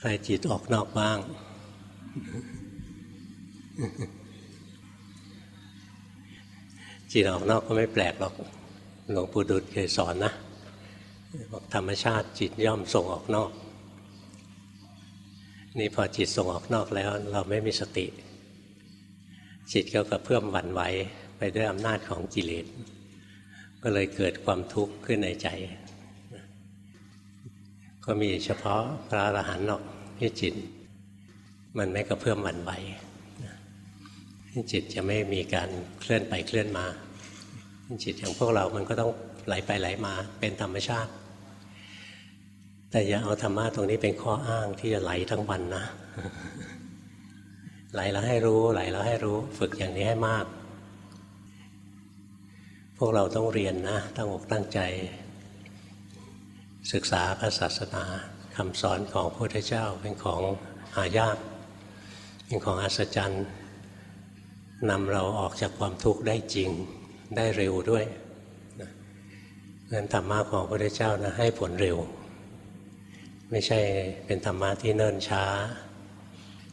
ใครจิตออกนอกบ้าง จิตออกนอกก็ไม่แปลกหรอก หลวงปู่ดุลเคยสอนนะ บอกธรรมชาติจิตย่อมส่งออกนอก นี่พอจิตส่งออกนอกแล้ว เราไม่มีสติ จิตก็กระเพื่อมหวั่นไหวไปด้วยอำนาจของกิเลส ก็เลยเกิดความทุกข์ขึ้นในใจ ก็มีเฉพาะพระอรหันต์หรอกที่จิต มันไม่กระเพื่อมหวั่นไหวจิตจะไม่มีการเคลื่อนไปเคลื่อนมา จิตอย่างพวกเรามันก็ต้องไหลไปไหลมาเป็นธรรมชาติ แต่อย่าเอาธรรมะตรงนี้เป็นข้ออ้างที่จะไหลทั้งวันนะ ไหลแล้วให้รู้ไหลแล้วให้รู้ฝึกอย่างนี้ให้มาก พวกเราต้องเรียนนะตั้งอกตั้งใจ ศึกษาพระศาสนาคำสอนของพระพุทธเจ้าเป็นของหายาก เป็นของอัศจรรย์นำเราออกจากความทุกข์ได้จริงได้เร็วด้วยเงินธรรมะของพระพุทธเจ้านะให้ผลเร็ว ไม่ใช่เป็นธรรมะที่เนิ่นช้า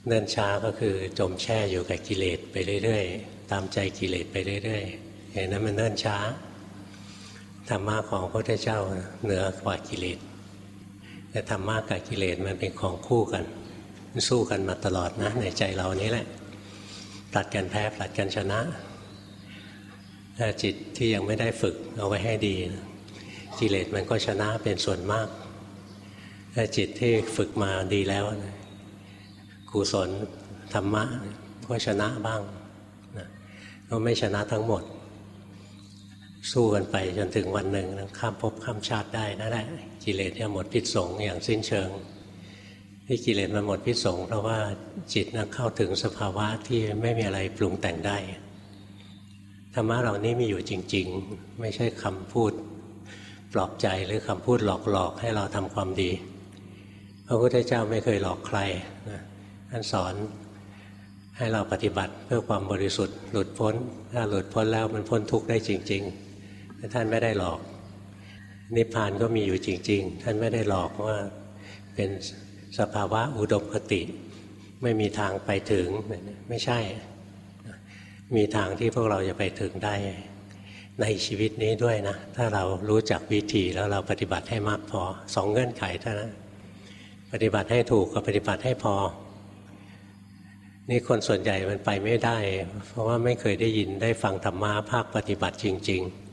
เนิ่นช้าก็คือจมแช่อยู่กับกิเลสไปเรื่อยๆ ตามใจกิเลสไปเรื่อยๆอย่างนั้นมันเนิ่นช้า ธรรมะของพระพุทธเจ้าเหนือกว่ากิเลสแต่ธรรมะกับกิเลสมันเป็นของคู่กัน สู้กันมาตลอดนะในใจเรานี้แหละตัดกันแพ้ผลัดกันชนะถ้าจิตที่ยังไม่ได้ฝึกเอาไว้ให้ดีกิเลสมันก็ชนะเป็นส่วนมากถ้าจิตที่ฝึกมาดีแล้วกุศลธรรมะก็ชนะบ้างก็ไม่ชนะทั้งหมด สู้กันไปจนถึงวันหนึ่งข้ามภพข้ามชาติได้นั่นแหละกิเลสจะหมดพิษสงอย่างสิ้นเชิงที่กิเลสมันหมดพิษสงเพราะว่าจิตนะเข้าถึงสภาวะที่ไม่มีอะไรปรุงแต่งได้ธรรมะเหล่านี้มีอยู่จริง ๆ ไม่ใช่คำพูดปลอบใจหรือคำพูดหลอกๆ ให้เราทำความดี พระพุทธเจ้าไม่เคยหลอกใครนะท่านสอนให้เราปฏิบัติเพื่อความบริสุทธิ์หลุดพ้น ถ้าหลุดพ้นแล้วมันพ้นทุกข์ได้จริง ๆ ท่านไม่ได้หลอก นิพพานก็มีอยู่จริง ๆ ท่านไม่ได้หลอกว่าเป็นสภาวะอุดมคติ ไม่มีทางไปถึงไม่ใช่ มีทางที่พวกเราจะไปถึงได้ในชีวิตนี้ด้วยนะ ถ้าเรารู้จักวิธีแล้วเราปฏิบัติให้มากพอสองเงื่อนไขเท่านั้นปฏิบัติให้ถูกกับปฏิบัติให้พอ นี่คนส่วนใหญ่มันไปไม่ได้ เพราะว่าไม่เคยได้ยินได้ฟังธรรมะภาคปฏิบัติจริง ๆ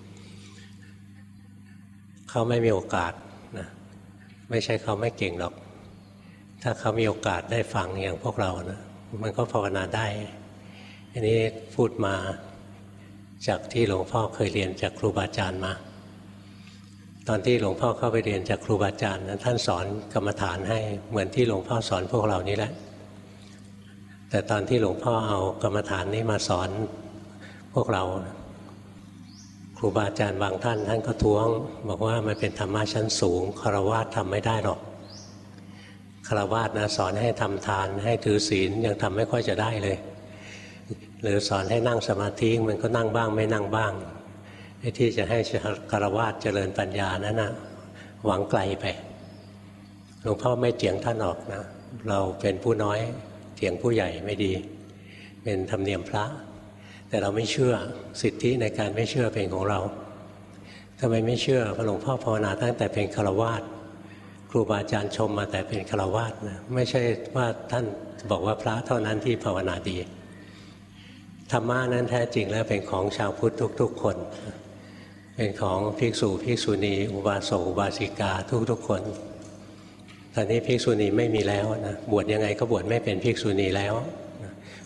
เขาไม่มีโอกาสนะไม่ใช่เขาไม่เก่งหรอก ถ้าเขามีโอกาสได้ฟังอย่างพวกเรานะมันก็ภาวนาได้ อันนี้พูดมาจากที่หลวงพ่อเคยเรียนจากครูบาอาจารย์มา ตอนที่หลวงพ่อเข้าไปเรียนจากครูบาอาจารย์นะท่านสอนกรรมฐานให้เหมือนที่หลวงพ่อสอนพวกเรานี้แหละ แต่ตอนที่หลวงพ่อเอากรรมฐานนี้มาสอนพวกเรา รูบาอาจารย์บางท่านท่านก็ท้วง บอกว่ามันเป็นธรรมะชั้นสูงคารวะทำไม่ได้หรอกคารวาสนะสอนให้ทำทานให้ถือศีลยังทำไม่ค่อยจะได้เลย หรือสอนให้นั่งสมาธิมันก็นั่งบ้างไม่นั่งบ้างไอ้ที่จะให้คารวาสเจริญปัญญานั้นนะหวังไกลไปหลวงพ่อไม่เถียงท่านออกนะ เราเป็นผู้น้อยเถียงผู้ใหญ่ไม่ดี เป็นธรรมเนียมพระ แต่เราไม่เชื่อสิทธิในการไม่เชื่อเป็นของเราทำไมไม่เชื่อพระหลวงพ่อภาวนาตั้งแต่เป็นคาวาสครูบาอาจารย์ชมมาแต่เป็นฆราวาสนะไม่ใช่ว่าท่านบอกว่าพระเท่านั้นที่ภาวนาดีธรรมะนั้นแท้จริงแล้วเป็นของชาวพุทธทุก ๆ คน เป็นของภิกษุภิกษุณี อุบาสกอุบาสิกาทุกๆคนตอนนี้ภิกษุณีไม่มีแล้วนะบวชยังไงก็บวชไม่เป็นภิกษุณีแล้ว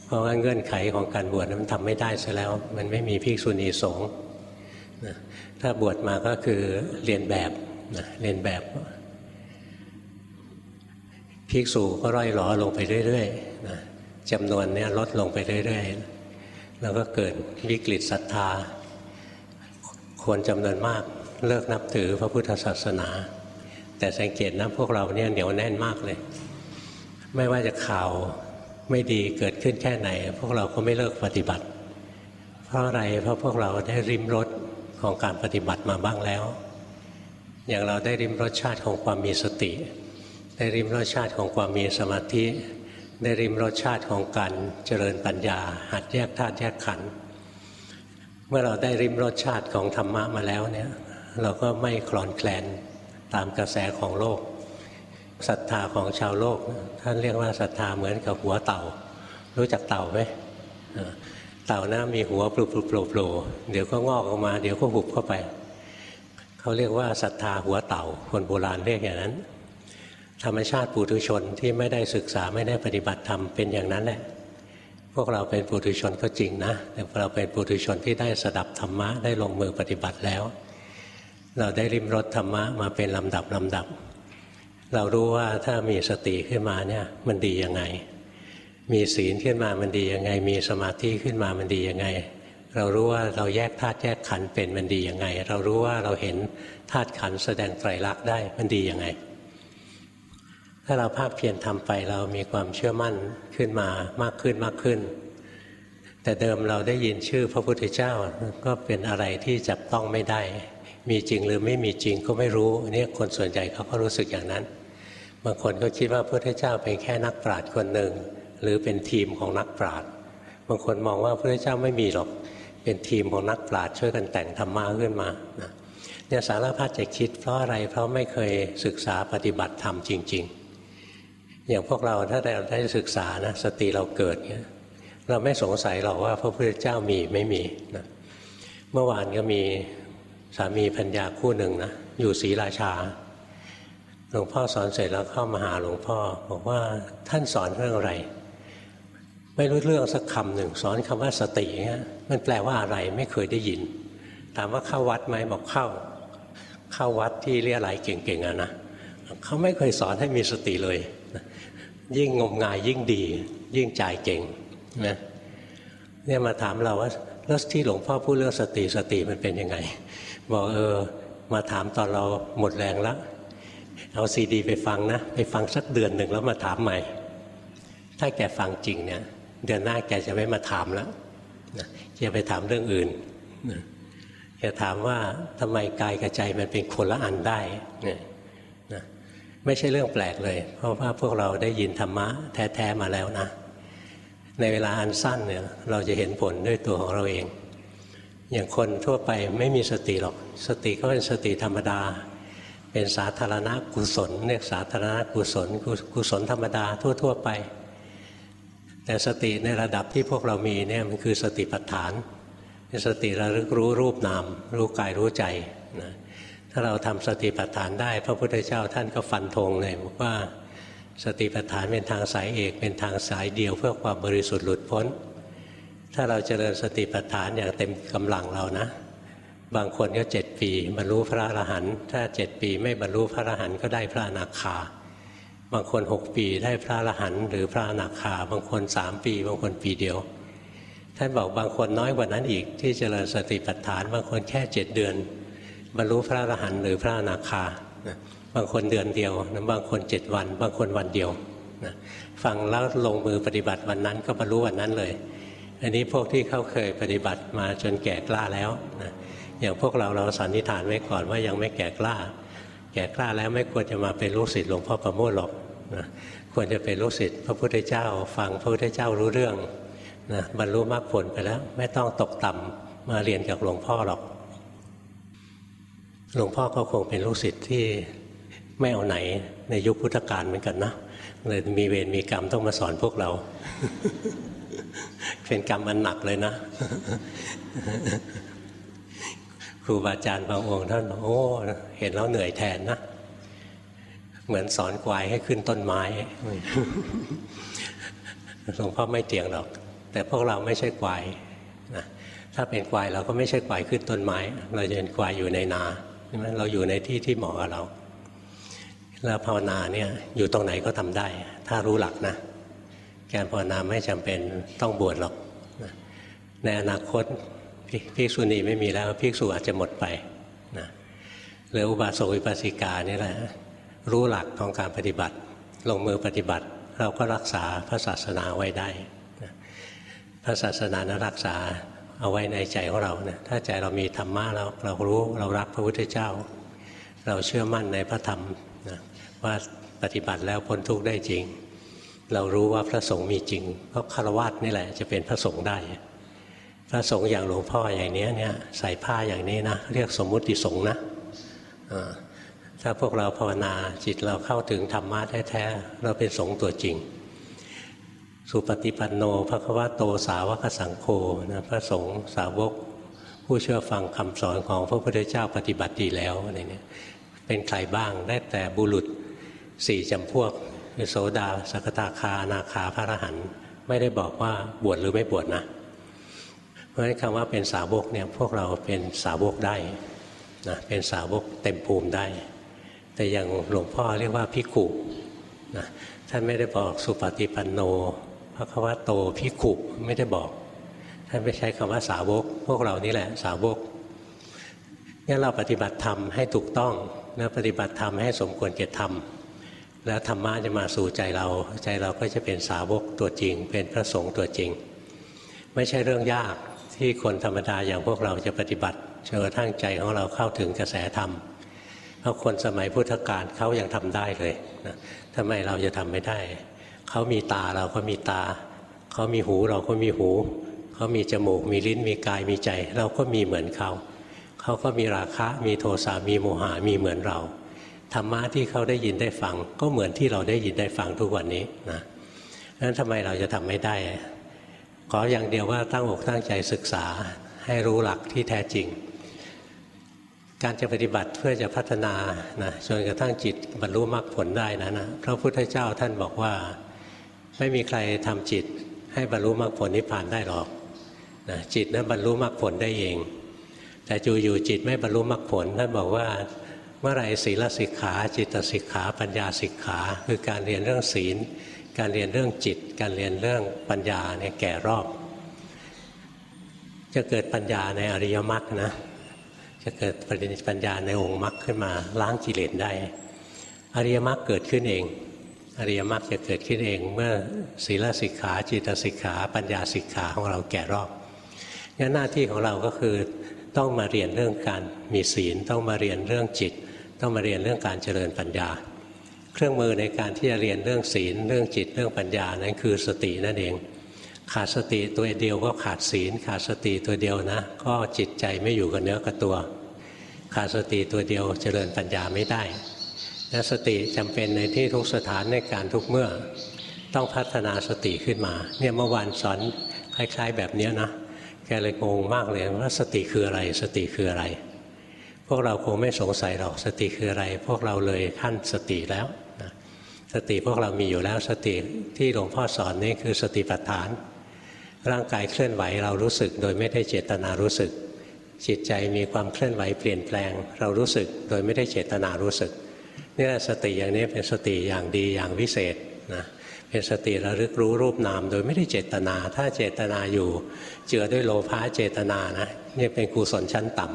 เพราะว่าเงื่อนไขของการบวชมันทำไม่ได้ซะแล้ว มันไม่มีภิกษุณีสงฆ์ถ้าบวชมาก็คือเรียนแบบเรียนแบบภิกษุก็ร่อยหลอลงไปเรื่อยๆนะจำนวนนี้ลดลงไปเรื่อยๆ แล้วก็เกิดวิกฤตศรัทธา คนจำนวนมากเลิกนับถือพระพุทธศาสนา แต่สังเกตนะพวกเราเนี่ยเหนียวแน่นมากเลย ไม่ว่าจะข่าว ไม่ดีเกิดขึ้นแค่ไหน พวกเราก็ไม่เลิกปฏิบัติ เพราะอะไรเพราะพวกเราได้ริมรสของการปฏิบัติมาบ้างแล้ว อย่างเราได้ริมรสชาติของความมีสติ ได้ริมรสชาติของความมีสมาธิ ได้ริมรสชาติของการเจริญปัญญา หัดแยกธาตุแยกขันธ์เมื่อเราได้ริมรสชาติของธรรมะมาแล้วเนี่ย เราก็ไม่คลอนแคลนตามกระแสของโลก ศรัทธาของชาวโลก ท่านเรียกว่าศรัทธาเหมือนกับหัวเต่า รู้จักเต่าไหมเต่านะมีหัวปลุกปลุกโผล่เดี๋ยวก็งอกออกมา เดี๋ยวก็หุบเข้าไป เขาเรียกว่าศรัทธาหัวเต่า คนโบราณเรียกอย่างนั้น ธรรมชาติปุถุชนที่ไม่ได้ศึกษาไม่ได้ปฏิบัติธรรมเป็นอย่างนั้นแหละพวกเราเป็นปุถุชนก็จริงนะแต่เราเป็นปุถุชนที่ได้สดับธรรมะได้ลงมือปฏิบัติแล้ว เราได้ริมรถธรรมะมาเป็นลำดับลำดับ เรารู้ว่าถ้ามีสติขึ้นมาเนี่ยมันดียังไง มีศีลขึ้นมามันดียังไง มีสมาธิขึ้นมามันดียังไง เรารู้ว่าเราแยกธาตุแยกขันธ์เป็นมันดียังไง เรารู้ว่าเราเห็นธาตุขันธ์แสดงไตรลักษณ์ได้มันดียังไง ถ้าเราภาคเพียรทำไปเรามีความเชื่อมั่นขึ้นมามากขึ้นมากขึ้น แต่เดิมเราได้ยินชื่อพระพุทธเจ้าก็เป็นอะไรที่จับต้องไม่ได้ มีจริงหรือไม่มีจริงก็ไม่รู้นี่คนส่วนใหญ่เขาก็รู้สึกอย่างนั้น บางคนก็คิดว่าพระพุทธเจ้าเป็นแค่นักปราชญ์คนหนึ่ง หรือเป็นทีมของนักปราชญ์บางคนมองว่าพระพุทธเจ้าไม่มีหรอกเป็นทีมของนักปราชญ์ช่วยกันแต่งธรรมะขึ้นมาเนี่ยสารพัดจะคิดเพราะอะไรเพราะไม่เคยศึกษาปฏิบัติธรรมจริง ๆ อย่างพวกเราถ้าเราได้ศึกษานะสติเราเกิดเนี่ยเราไม่สงสัยหรอกว่าพระพุทธเจ้ามีไม่มีนะเมื่อวานก็มี สามีพัญญาคู่หนึ่งนะอยู่ศรีราชา หลวงพ่อสอนเสร็จแล้วเข้ามาหาหลวงพ่อ บอกว่าท่านสอนเรื่องอะไร ไม่รู้เรื่องสักคำหนึ่งสอนคำว่าสติเงี้ยมันแปลว่าอะไรไม่เคยได้ยิน ถามว่าเข้าวัดไหมบอกเข้า เข้าวัดที่เรียอะไรเก่งๆอะนะเขาไม่เคยสอนให้มีสติเลย ยิ่งงมงายยิ่งดี ยิ่งจ่ายเก่งนะเนี่ยมาถามเราว่าแล้วที่หลวงพ่อพูดเรื่องสติสติมันเป็นยังไง บอกเออมาถามตอนเราหมดแรงแล้วเอาซีดีไปฟังนะ ไปฟังสักเดือนหนึ่งแล้วมาถามใหม่ ถ้าแกฟังจริงเนี่ย เดือนหน้าแกจะไม่มาถามแล้วจะไปถามเรื่องอื่นแกถามว่าทำไมกายกับใจมันเป็นคนละอันได้เนี่ยไม่ใช่เรื่องแปลกเลย เพราะว่าพวกเราได้ยินธรรมะแท้ ๆ มาแล้วนะ ในเวลาอันสั้นเนี่ยเราจะเห็นผลด้วยตัวของเราเอง อย่างคนทั่วไปไม่มีสติหรอก สติก็เป็นสติธรรมดา เป็นสาธารณกุศลเรียกสาธารณกุศลกุศลธรรมดาทั่ว ๆ ไป แต่สติในระดับที่พวกเรามีเนี่ยมันคือสติปัฏฐาน เป็นสติระลึกรู้รูปนาม รู้กายรู้ใจนะถ้าเราทำสติปัฏฐานได้ พระพุทธเจ้าท่านก็ฟันธงเลยบอกว่าสติปัฏฐานเป็นทางสายเอก เป็นทางสายเดียวเพื่อความบริสุทธิ์หลุดพ้น ถ้าเราเจริญสติปัฏฐานอย่างเต็มกำลังเรานะ บางคนก็เจ็ดปีบรรลุพระอรหันต์ถ้าเจ็ดปีไม่บรรลุพระอรหันต์ก็ได้พระอนาคา บางคนหกปีได้พระอรหันต์หรือพระอนาคา บางคนสามปี บางคนปีเดียวท่านบอกบางคนน้อยกว่านั้นอีกที่เจริญสติปัฏฐาน บางคนแค่เจ็ดเดือน บรรลุพระอรหันต์หรือพระอนาคาบางคนเดือนเดียวบางคนเจ็ดวัน บางคนวันเดียวฟังแล้วลงมือปฏิบัติวันนั้นก็บรรลุวันนั้นเลย อันนี้พวกที่เขาเคยปฏิบัติมาจนแก่กล้าแล้วนะอย่างพวกเราเราสันนิษฐานไว้ก่อนว่ายังไม่แก่กล้า แก่กล้าแล้วไม่ควรจะมาเป็นลูกศิษย์หลวงพ่อประโมทหรอกนะควรจะเป็นลูกศิษย์พระพุทธเจ้า ฟังพระพุทธเจ้ารู้เรื่องนะบรรลุมรรคผลไปแล้ว ไม่ต้องตกต่ำมาเรียนกับหลวงพ่อหรอก หลวงพ่อก็คงเป็นลูกศิษย์ที่ไม่เอาไหนในยุคพุทธกาลเหมือนกันนะเลยมีเวรมีกรรมต้องมาสอนพวกเรา เป็นกรรมอันหนักเลยนะ ครูบาอาจารย์บางองค์ท่านโอ้เห็นแล้วเหนื่อยแทนนะ เหมือนสอนควายให้ขึ้นต้นไม้หลวงพ่อไม่เตียงหรอก แต่พวกเราไม่ใช่ควายนะถ้าเป็นควายเราก็ไม่ใช่ควายขึ้นต้นไม้ เราจะเป็นควายอยู่ในนาใช่ไหมเราอยู่ในที่ที่เหมาะกับเรา แล้วภาวนาเนี่ยอยู่ตรงไหนก็ทำได้ ถ้ารู้หลักนะ การภาวนาไม่จำเป็นต้องบวชหรอก ในอนาคตภิกษุณีไม่มีแล้วภิกษุอาจจะหมดไปนะหรืออุบาสกอุบาสิกานี่แหละรู้หลักของการปฏิบัติ ลงมือปฏิบัติ เราก็รักษาพระศาสนาไว้ได้พระศาสนานะรักษาเอาไว้ในใจของเราเนี่ยถ้าใจเรามีธรรมะแล้วเรารู้เรารักพระพุทธเจ้า เราเชื่อมั่นในพระธรรมนะว่าปฏิบัติแล้วพ้นทุกข์ได้จริง เรารู้ว่าพระสงฆ์มีจริง เพราะคารวะนี่แหละจะเป็นพระสงฆ์ได้ พระสงฆ์อย่างหลวงพ่ออย่างนี้เนี่ยใส่ผ้าอย่างนี้นะเรียกสมมุติสงฆ์นะถ้าพวกเราภาวนาจิตเราเข้าถึงธรรมะแท้ๆเราเป็นสงฆ์ตัวจริง สุปฏิปันโนพระควะโตสาวกสังโฆนะพระสงฆ์สาวก ผู้เชื่อฟังคำสอนของพระพุทธเจ้าปฏิบัติดีแล้วอะไรเนี่ยเป็นใครบ้างได้แต่บุรุษสี่จำพวก คือโสดาสกตาคาอนาคาพระอรหันต์ไม่ได้บอกว่าบวชหรือไม่บวชนะ เพราะฉะนั้นคำว่าเป็นสาวกเนี่ยพวกเราเป็นสาวกได้นะเป็นสาวกเต็มภูมิได้ แต่อย่างหลวงพ่อเรียกว่าพิขุนะท่านไม่ได้บอกสุปฏิปันโนพระควโตพิขุไม่ได้บอก ท่านไม่ใช้คำว่าสาวก พวกเรานี่แหละสาวกงั้นเราปฏิบัติธรรมให้ถูกต้องแล้วปฏิบัติธรรมให้สมควรเกตธรรม แล้วธรรมะจะมาสู่ใจเรา ใจเราก็จะเป็นสาวกตัวจริง เป็นพระสงฆ์ตัวจริง ไม่ใช่เรื่องยากที่คนธรรมดาอย่างพวกเราจะปฏิบัติจนกระทั่งใจของเราเข้าถึงกระแสธรรมเพราะคนสมัยพุทธกาลเขายังทำได้เลยนะทำไมเราจะทำไม่ได้ เขามีตาเราก็มีตา เขามีหูเราก็มีหู เขามีจมูก มีลิ้นมีกายมีใจ เราก็มีเหมือนเขา เขาก็มีราคะ มีโทสะมีโมหะมีเหมือนเรา ธรรมะที่เขาได้ยินได้ฟัง ก็เหมือนที่เราได้ยินได้ฟังทุกวันนี้นะนั้นทำไมเราจะทำไม่ได้ ขออย่างเดียวว่าตั้งอกตั้งใจศึกษาให้รู้หลักที่แท้จริง การจะปฏิบัติเพื่อจะพัฒนานะจนกระทั่งจิตบรรลุมรรคผลได้นะนะพระพุทธเจ้าท่านบอกว่าไม่มีใครทำจิตให้บรรลุมรรคผลนิพพานได้หรอกนะจิตนั้นบรรลุมรรคผลได้เอง แต่จูอยู่จิตไม่บรรลุมรรคผลท่านบอกว่า เมื่อไรศีลสิกขา จิตสิกขา ปัญญาสิกขา คือการเรียนเรื่องศีล การเรียนเรื่องจิต การเรียนเรื่องปัญญาเนี่ยแก่รอบ จะเกิดปัญญาในอริยมรรคนะจะเกิดปัญญาในองค์มรรคขึ้นมาล้างกิเลสได้ อริยมรรคเกิดขึ้นเอง อริยมรรคจะเกิดขึ้นเอง เมื่อศีลสิกขา จิตสิกขา ปัญญาสิกขาของเราแก่รอบงั้นหน้าที่ของเราก็คือ ต้องมาเรียนเรื่องการมีศีล ต้องมาเรียนเรื่องจิต ต้องมาเรียนเรื่องการเจริญปัญญา เครื่องมือในการที่จะเรียนเรื่องศีล เรื่องจิตเรื่องปัญญานั้นคือสตินั่นเอง ขาดสติตัวเดียวก็ขาดศีล ขาดสติตัวเดียวนะ ก็จิตใจไม่อยู่กับเนื้อกับตัว ขาดสติตัวเดียวเจริญปัญญาไม่ได้และสติจำเป็นในที่ทุกสถานในการทุกเมื่อ ต้องพัฒนาสติขึ้นมา เนี่ยเมื่อวานสอนคล้าย ๆ แบบนี้นะ แกเลยงงมากเลยว่าสติคืออะไร สติคืออะไร พวกเราคงไม่สงสัยหรอกสติคืออะไร พวกเราเลยขั้นสติแล้วนะสติพวกเรามีอยู่แล้วสติที่หลวงพ่อสอนนี่คือสติปัฏฐาน ร่างกายเคลื่อนไหวเรารู้สึกโดยไม่ได้เจตนารู้สึก จิตใจมีความเคลื่อนไหวเปลี่ยนแปลง เรารู้สึกโดยไม่ได้เจตนารู้สึกนี่แหละสติอย่างนี้เป็นสติอย่างดีอย่างวิเศษนะ เป็นสติระลึกรู้รูปนาม โดยไม่ได้เจตนา ถ้าเจตนาอยู่ เจือด้วยโลภะเจตนานะนี่เป็นกุศลชั้นต่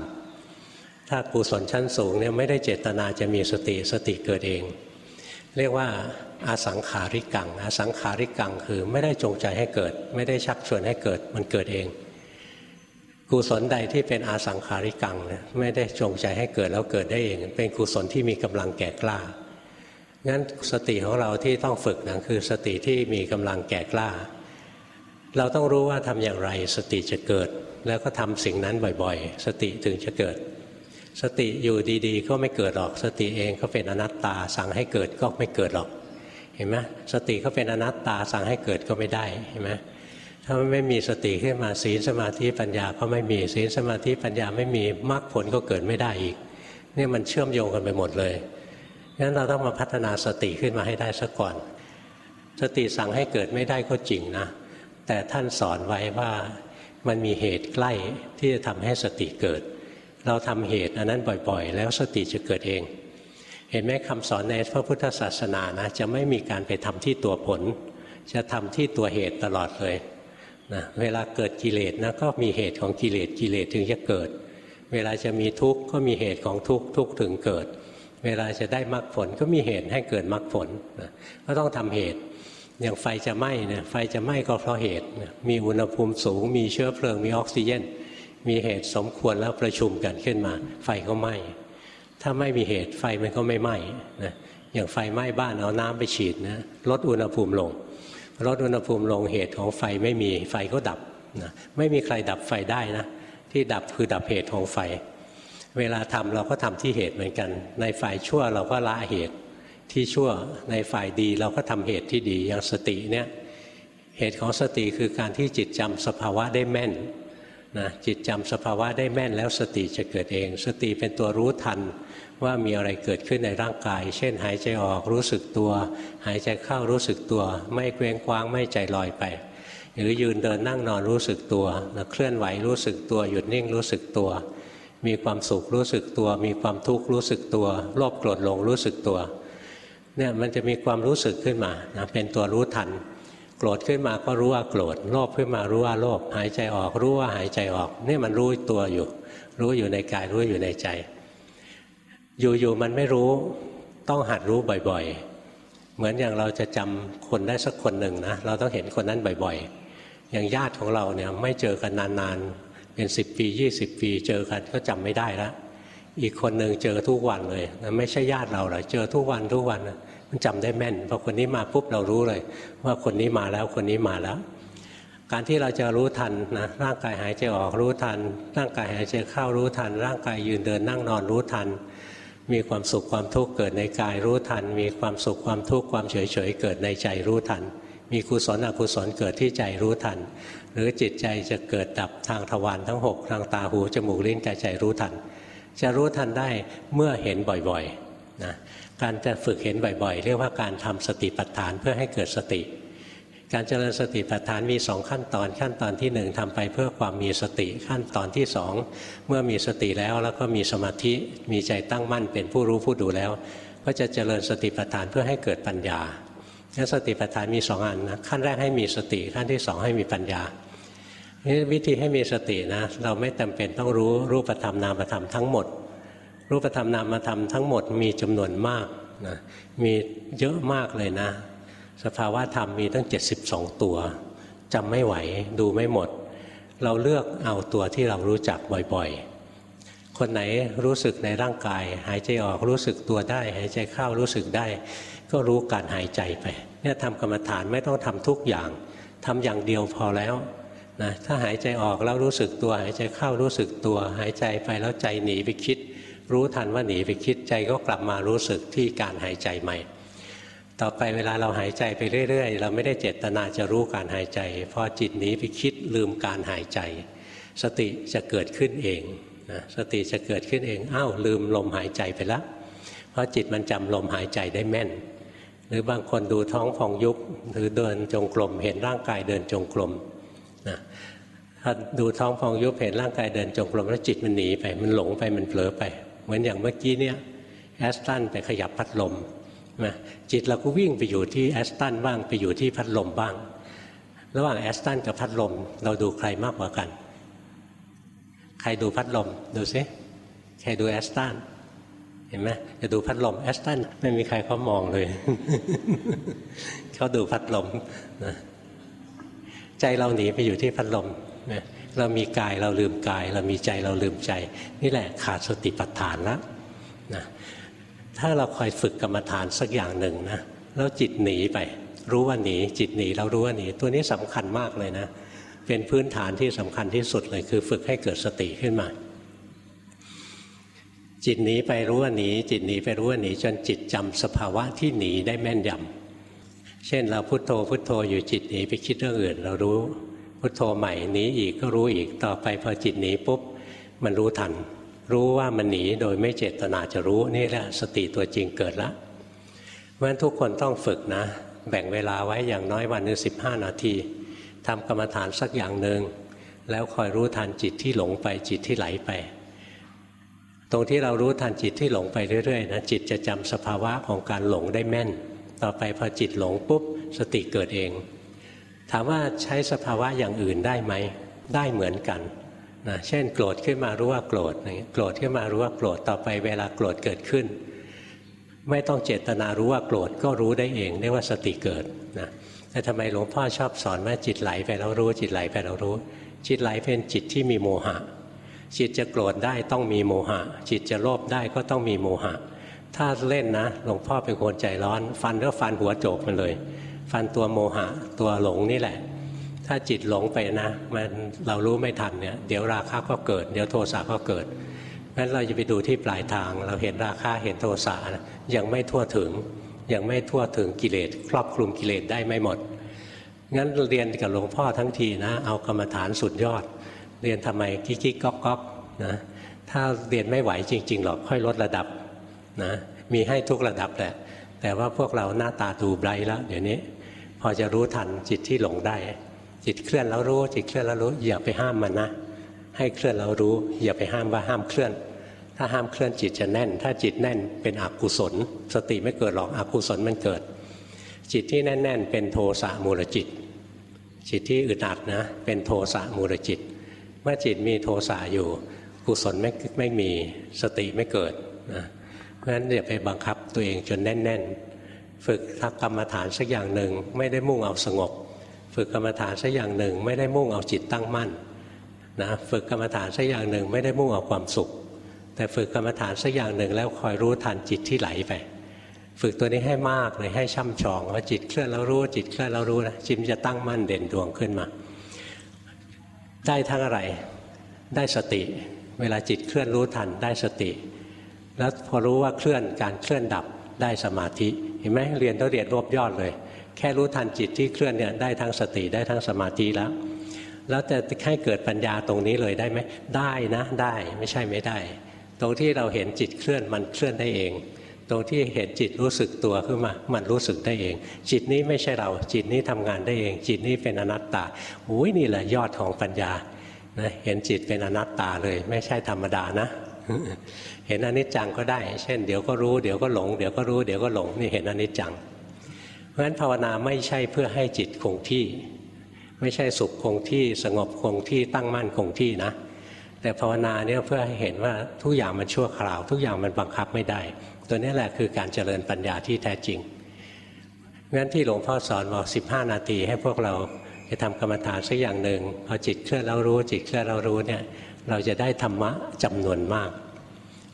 ำถ้ากุศลชั้นสูงเนี่ยไม่ได้เจตนาจะมีสติสติเกิดเอง เรียกว่าอาสังขาริกังอาสังขาริกังคือไม่ได้จงใจให้เกิด ไม่ได้ชักชวนให้เกิดมันเกิดเองกุศลใดที่เป็นอาสังขาริกังนะไม่ได้จงใจให้เกิดแล้วเกิดได้เอง เป็นกุศลที่มีกำลังแก่กล้า งั้นสติของเราที่ต้องฝึกนะคือสติที่มีกำลังแก่กล้า เราต้องรู้ว่าทำอย่างไรสติจะเกิด แล้วก็ทำสิ่งนั้นบ่อยๆ สติถึงจะเกิด สติอยู่ดีๆ ก็ไม่เกิดหรอก สติเองก็เป็นอนัตตา สั่งให้เกิดก็ไม่เกิดหรอก เห็นไหมสติก็เป็นอนัตตาสั่งให้เกิดก็ไม่ได้เห็นไหมถ้าไม่มีสติขึ้นมาศีลสมาธิปัญญาก็ไม่มีศีลสมาธิปัญญาไม่มีมรรคผลก็เกิดไม่ได้อีกนี่มันเชื่อมโยงกันไปหมดเลย งั้นเราต้องมาพัฒนาสติขึ้นมาให้ได้ซะก่อน สติสั่งให้เกิดไม่ได้ก็จริงนะ แต่ท่านสอนไว้ว่ามันมีเหตุใกล้ที่จะทำให้สติเกิด เราทำเหตุอันนั้นบ่อยๆ แล้วสติจะเกิดเอง เห็นไหมคำสอนในพระพุทธศาสนานะจะไม่มีการไปทำที่ตัวผล จะทำที่ตัวเหตุตลอดเลยนะเวลาเกิดกิเลสนะก็มีเหตุของกิเลสกิเลสถึงจะเกิด เวลาจะมีทุกข์ก็มีเหตุของทุกข์ทุกข์ถึงเกิด เวลาจะได้มรรคผลก็มีเหตุให้เกิดมรรคผลนะก็ต้องทำเหตุ อย่างไฟจะไหม้เนี่ยไฟจะไหม้ก็เพราะเหตุ มีอุณหภูมิสูง มีเชื้อเพลิง มีออกซิเจน มีเหตุสมควรแล้วประชุมกันขึ้นมา ไฟก็ไหม้ ถ้าไม่มีเหตุไฟมันก็ไม่ไหม้นะอย่างไฟไหม้บ้านเอาน้ำไปฉีดนะลดอุณหภูมิลงลดอุณหภูมิลงเหตุของไฟไม่มีไฟก็ดับนะไม่มีใครดับไฟได้นะที่ดับคือดับเหตุของไฟ เวลาทำเราก็ทำที่เหตุเหมือนกัน ในฝ่ายชั่วเราก็ละเหตุที่ชั่ว ในฝ่ายดีเราก็ทำเหตุที่ดีอย่างสติเนี่ยเหตุของสติคือการที่จิตจำสภาวะได้แม่นนะจิตจำสภาวะได้แม่นแล้วสติจะเกิดเอง สติเป็นตัวรู้ทันว่ามีอะไรเกิดขึ้นในร่างกาย เช่น หายใจออกรู้สึกตัว หายใจเข้ารู้สึกตัว ไม่เกรงคว้างไม่ใจลอยไป หรือยืนเดินนั่งนอนรู้สึกตัวนะเคลื่อนไหวรู้สึกตัว หยุดนิ่งรู้สึกตัว มีความสุขรู้สึกตัว มีความทุกข์รู้สึกตัว โลภโกรธหลงรู้สึกตัวเนี่ยมันจะมีความรู้สึกขึ้นมานะเป็นตัวรู้ทัน โกรธขึ้นมาก็รู้ว่าโกรธโลภขึ้นมารู้ว่าโลภหายใจออกรู้ว่าหายใจออกนี่มันรู้ตัวอยู่ รู้อยู่ในกายรู้อยู่ในใจ อยู่ๆมันไม่รู้ต้องหัดรู้บ่อยๆ เหมือนอย่างเราจะจำคนได้สักคนหนึ่งนะเราต้องเห็นคนนั้นบ่อยๆ อย่างญาติของเราเนี่ยไม่เจอกันนานๆ เป็นสิบปียี่สิบปีเจอกันก็จำไม่ได้แล้วอีกคนหนึ่งเจอทุกวันเลยไม่ใช่ญาติเราหรอกเจอทุกวันทุกวันมันจำได้แม่นพอคนนี้มาปุ๊บเรารู้เลย ว่าคนนี้มาแล้วคนนี้มาแล้ว การที่เราจะรู้ทันนะร่างกายหายใจออกรู้ทัน ร่างกายหายใจเข้ารู้ทัน ร่างกายยืนเดินนั่งนอนรู้ทัน มีความสุขความทุกข์เกิดในกายรู้ทัน มีความสุขความทุกข์ความเฉยเฉยเกิดในใจรู้ทัน มีกุศลอกุศลเกิดที่ใจรู้ทัน หรือจิตใจจะเกิดดับทางทวารทั้ง 6 ทางตาหูจมูกลิ้นกายใจรู้ทัน จะรู้ทันได้เมื่อเห็นบ่อยๆนะการจะฝึกเห็นบ่อยๆ เรียกว่าการทำสติปัฏฐานเพื่อให้เกิดสติ การเจริญสติปัฏฐานมีสองขั้นตอน ขั้นตอนที่หนึ่งทำไปเพื่อความมีสติ ขั้นตอนที่สองเมื่อมีสติแล้วแล้วก็มีสมาธิมีใจตั้งมั่นเป็นผู้รู้ผู้ดูแล้ว ก็จะเจริญสติปัฏฐานเพื่อให้เกิดปัญญา นสติปัฏฐานมีสองอันนะขั้นแรกให้มีสติขั้นที่สองให้มีปัญญานี่วิธีให้มีสตินะเราไม่จาเป็นต้องรู้รูปธรรมนามธรรมทั้งหมด รูปธรรมนามธรรมทั้งหมดมีจำนวนมากนะมีเยอะมากเลยนะ สภาวะธรรมมีตั้ง 72 ตัวจำไม่ไหวดูไม่หมด เราเลือกเอาตัวที่เรารู้จักบ่อยๆ คนไหนรู้สึกในร่างกาย หายใจออกรู้สึกตัวได้ หายใจเข้ารู้สึกได้ ก็รู้การหายใจไป เนี่ยทำกรรมฐานไม่ต้องทำทุกอย่างทำอย่างเดียวพอแล้วนะถ้าหายใจออกแล้วรู้สึกตัว หายใจเข้ารู้สึกตัว หายใจไปแล้วใจหนีไปคิด รู้ทันว่าหนีไปคิดใจก็กลับมารู้สึกที่การหายใจใหม่ ต่อไปเวลาเราหายใจไปเรื่อย ๆ เราไม่ได้เจตนาจะรู้การหายใจพอจิตหนีไปคิดลืมการหายใจ สติจะเกิดขึ้นเองนะสติจะเกิดขึ้นเองอ้าวลืมลมหายใจไปแล้วเพราะจิตมันจำลมหายใจได้แม่น หรือบางคนดูท้องฟองยุบหรือเดินจงกรมเห็นร่างกายเดินจงกรมนะถ้าดูท้องฟองยุบเห็นร่างกายเดินจงกรมแล้วจิตมันหนีไปมันหลงไปมันเผลอไป เหมือนอย่างเมื่อกี้เนี่ยแอสตันไปขยับพัดลมนะจิตเราก็วิ่งไปอยู่ที่แอสตันบ้างไปอยู่ที่พัดลมบ้าง ระหว่างแอสตันกับพัดลม เราดูใครมากกว่ากัน ใครดูพัดลมดูซิใครดูแอสตัน เห็นไหมจะดูพัดลมแอสตันไม่มีใครเขามองเลย เขาดูพัดลมนะใจเราหนีไปอยู่ที่พัดลมนะเรามีกายเราลืมกาย เรามีใจเราลืมใจ นี่แหละขาดสติปัฏฐานแล้วนะถ้าเราคอยฝึกกรรมฐานสักอย่างหนึ่งนะแล้วจิตหนีไป รู้ว่าหนีจิตหนีเรารู้ว่าหนีตัวนี้สำคัญมากเลยนะ เป็นพื้นฐานที่สำคัญที่สุดเลยคือฝึกให้เกิดสติขึ้นมา จิตหนีไปรู้ว่าหนีจิตหนีไปรู้ว่าหนีจนจิตจำสภาวะที่หนีได้แม่นยำเช่นเราพุโทโธพุโทโธอยู่จิตหนีไปคิดเรื่องอื่น เรารู้พุโทโธใหม่หนีอีกก็รู้อีกต่อไปพอจิตหนีปุ๊บมันรู้ทัน รู้ว่ามันหนีโดยไม่เจตนาจะรู้นี่แหละสติตัวจริงเกิดละเพราะฉะนั้นทุกคนต้องฝึกนะ แบ่งเวลาไว้อย่างน้อยวันหนึ่งสิบห้านาทีทำกรรมฐานสักอย่างหนึ่งแล้วคอยรู้ทันจิตที่หลงไปจิตที่ไหลไป ตรงที่เรารู้ทันจิตที่หลงไปเรื่อยๆนะจิตจะจำสภาวะของการหลงได้แม่น ต่อไปพอจิตหลงปุ๊บสติเกิดเอง ถามว่าใช้สภาวะอย่างอื่นได้ไหม ได้เหมือนกันนะเช่น โกรธขึ้นมารู้ว่าโกรธโกรธขึ้นมารู้ว่าโกรธต่อไปเวลาโกรธเกิดขึ้น ไม่ต้องเจตนารู้ว่าโกรธก็รู้ได้เองเรียกว่าสติเกิดนะแต่ทำไมหลวงพ่อชอบสอนว่าจิตไหลไปแล้วรู้จิตไหลไปแล้วรู้ จิตไหลเป็นจิตที่มีโมหะ จิตจะโกรธได้ต้องมีโมหะ จิตจะโลภได้ก็ต้องมีโมหะ ถ้าเล่นนะหลวงพ่อเป็นคนใจร้อน ฟันก็ฟันหัวโจกมันเลย ฟันตัวโมหะ ตัวหลงนี่แหละ ถ้าจิตหลงไปนะ มันเรารู้ไม่ทันเนี่ยเดี๋ยวราคะก็เกิด เดี๋ยวโทสะก็เกิดงั้นเราจะไปดูที่ปลายทาง เราเห็นราคะเห็นโทสะนะยังไม่ทั่วถึง ยังไม่ทั่วถึงกิเลสครอบคลุมกิเลสได้ไม่หมด งั้นเรียนกับหลวงพ่อทั้งทีนะ เอากรรมฐานสุดยอด เรียนทำไมกิ๊กกิ๊กก๊อกก๊อกนะถ้าเรียนไม่ไหวจริง ๆ หรอกค่อยลดระดับนะมีให้ทุกระดับแหละ แต่ว่าพวกเราหน้าตาดูไบรแล้ว เดี๋ยวนี้ พอจะรู้ทันจิตที่หลงได้ จิตเคลื่อนแล้วรู้ จิตเคลื่อนแล้วรู้ อย่าไปห้ามมันนะ ให้เคลื่อนแล้วรู้ อย่าไปห้ามว่าห้ามเคลื่อน ถ้าห้ามเคลื่อนจิตจะแน่น ถ้าจิตแน่นเป็นอกุศล สติไม่เกิดหรอกอกุศลมันเกิด จิตที่แน่น ๆ เป็นโทสะมูลจิต จิตที่อึดอัดนะ เป็นโทสะมูลจิต เมื่อจิตมีโทสะอยู่กุศลไม่ไม่มีสติไม่เกิดนะเพราะฉะนั้นอย่าไปบังคับตัวเองจนแน่น ๆ ฝึกทักกรรมฐานสักอย่างหนึ่งไม่ได้มุ่งเอาสงบ ฝึกกรรมฐานสักอย่างหนึ่งไม่ได้มุ่งเอาจิตตั้งมั่นนะฝึกกรรมฐานสักอย่างหนึ่งไม่ได้มุ่งเอาความสุข แต่ฝึกกรรมฐานสักอย่างหนึ่งแล้วคอยรู้ทันจิตที่ไหลไป ฝึกตัวนี้ให้มากเลยให้ช่ำชองว่าจิตเคลื่อนแล้วรู้จิตเคลื่อนแล้วรู้นะจิตจะตั้งมั่นเด่นดวงขึ้นมา ได้ทั้งอะไร ได้สติ เวลาจิตเคลื่อนรู้ทันได้สติ แล้วพอรู้ว่าเคลื่อนการเคลื่อนดับได้สมาธิ เห็นไหมเรียนต้องเรียนรวบยอดเลย แค่รู้ทันจิตที่เคลื่อนเนี่ยได้ทั้งสติได้ทั้งสมาธิแล้ว แล้วแต่ให้เกิดปัญญาตรงนี้เลยได้ไหมได้นะได้ไม่ใช่ไม่ได้ ตรงที่เราเห็นจิตเคลื่อนมันเคลื่อนได้เอง ตรงที่เห็นจิตรู้สึกตัวขึ้นมา มันรู้สึกได้เอง จิตนี้ไม่ใช่เรา จิตนี้ทำงานได้เอง จิตนี้เป็นอนัตตาอุ้ยนี่แหละยอดของปัญญานะเห็นจิตเป็นอนัตตาเลย ไม่ใช่ธรรมดานะ เห็นอนิจจังก็ได้ เช่น เดี๋ยวก็รู้ เดี๋ยวก็หลง เดี๋ยวก็รู้ เดี๋ยวก็หลง นี่เห็นอนิจจัง เพราะฉะนั้นภาวนาไม่ใช่เพื่อให้จิตคงที่ ไม่ใช่สุขคงที่สงบคงที่ตั้งมั่นคงที่นะ แต่ภาวนาเนี่ยเพื่อให้เห็นว่าทุกอย่างมันชั่วคราว ทุกอย่างมันบังคับไม่ได้ ตัวนี้แหละคือการเจริญปัญญาที่แท้จริงงั้นที่หลวงพ่อสอนบอก15นาทีให้พวกเราจะทำกรรมฐานสักอย่างหนึ่งพอจิตเคลื่อนแล้วรู้จิตเคลื่อนแล้วรู้เนี่ยเราจะได้ธรรมะจำนวนมาก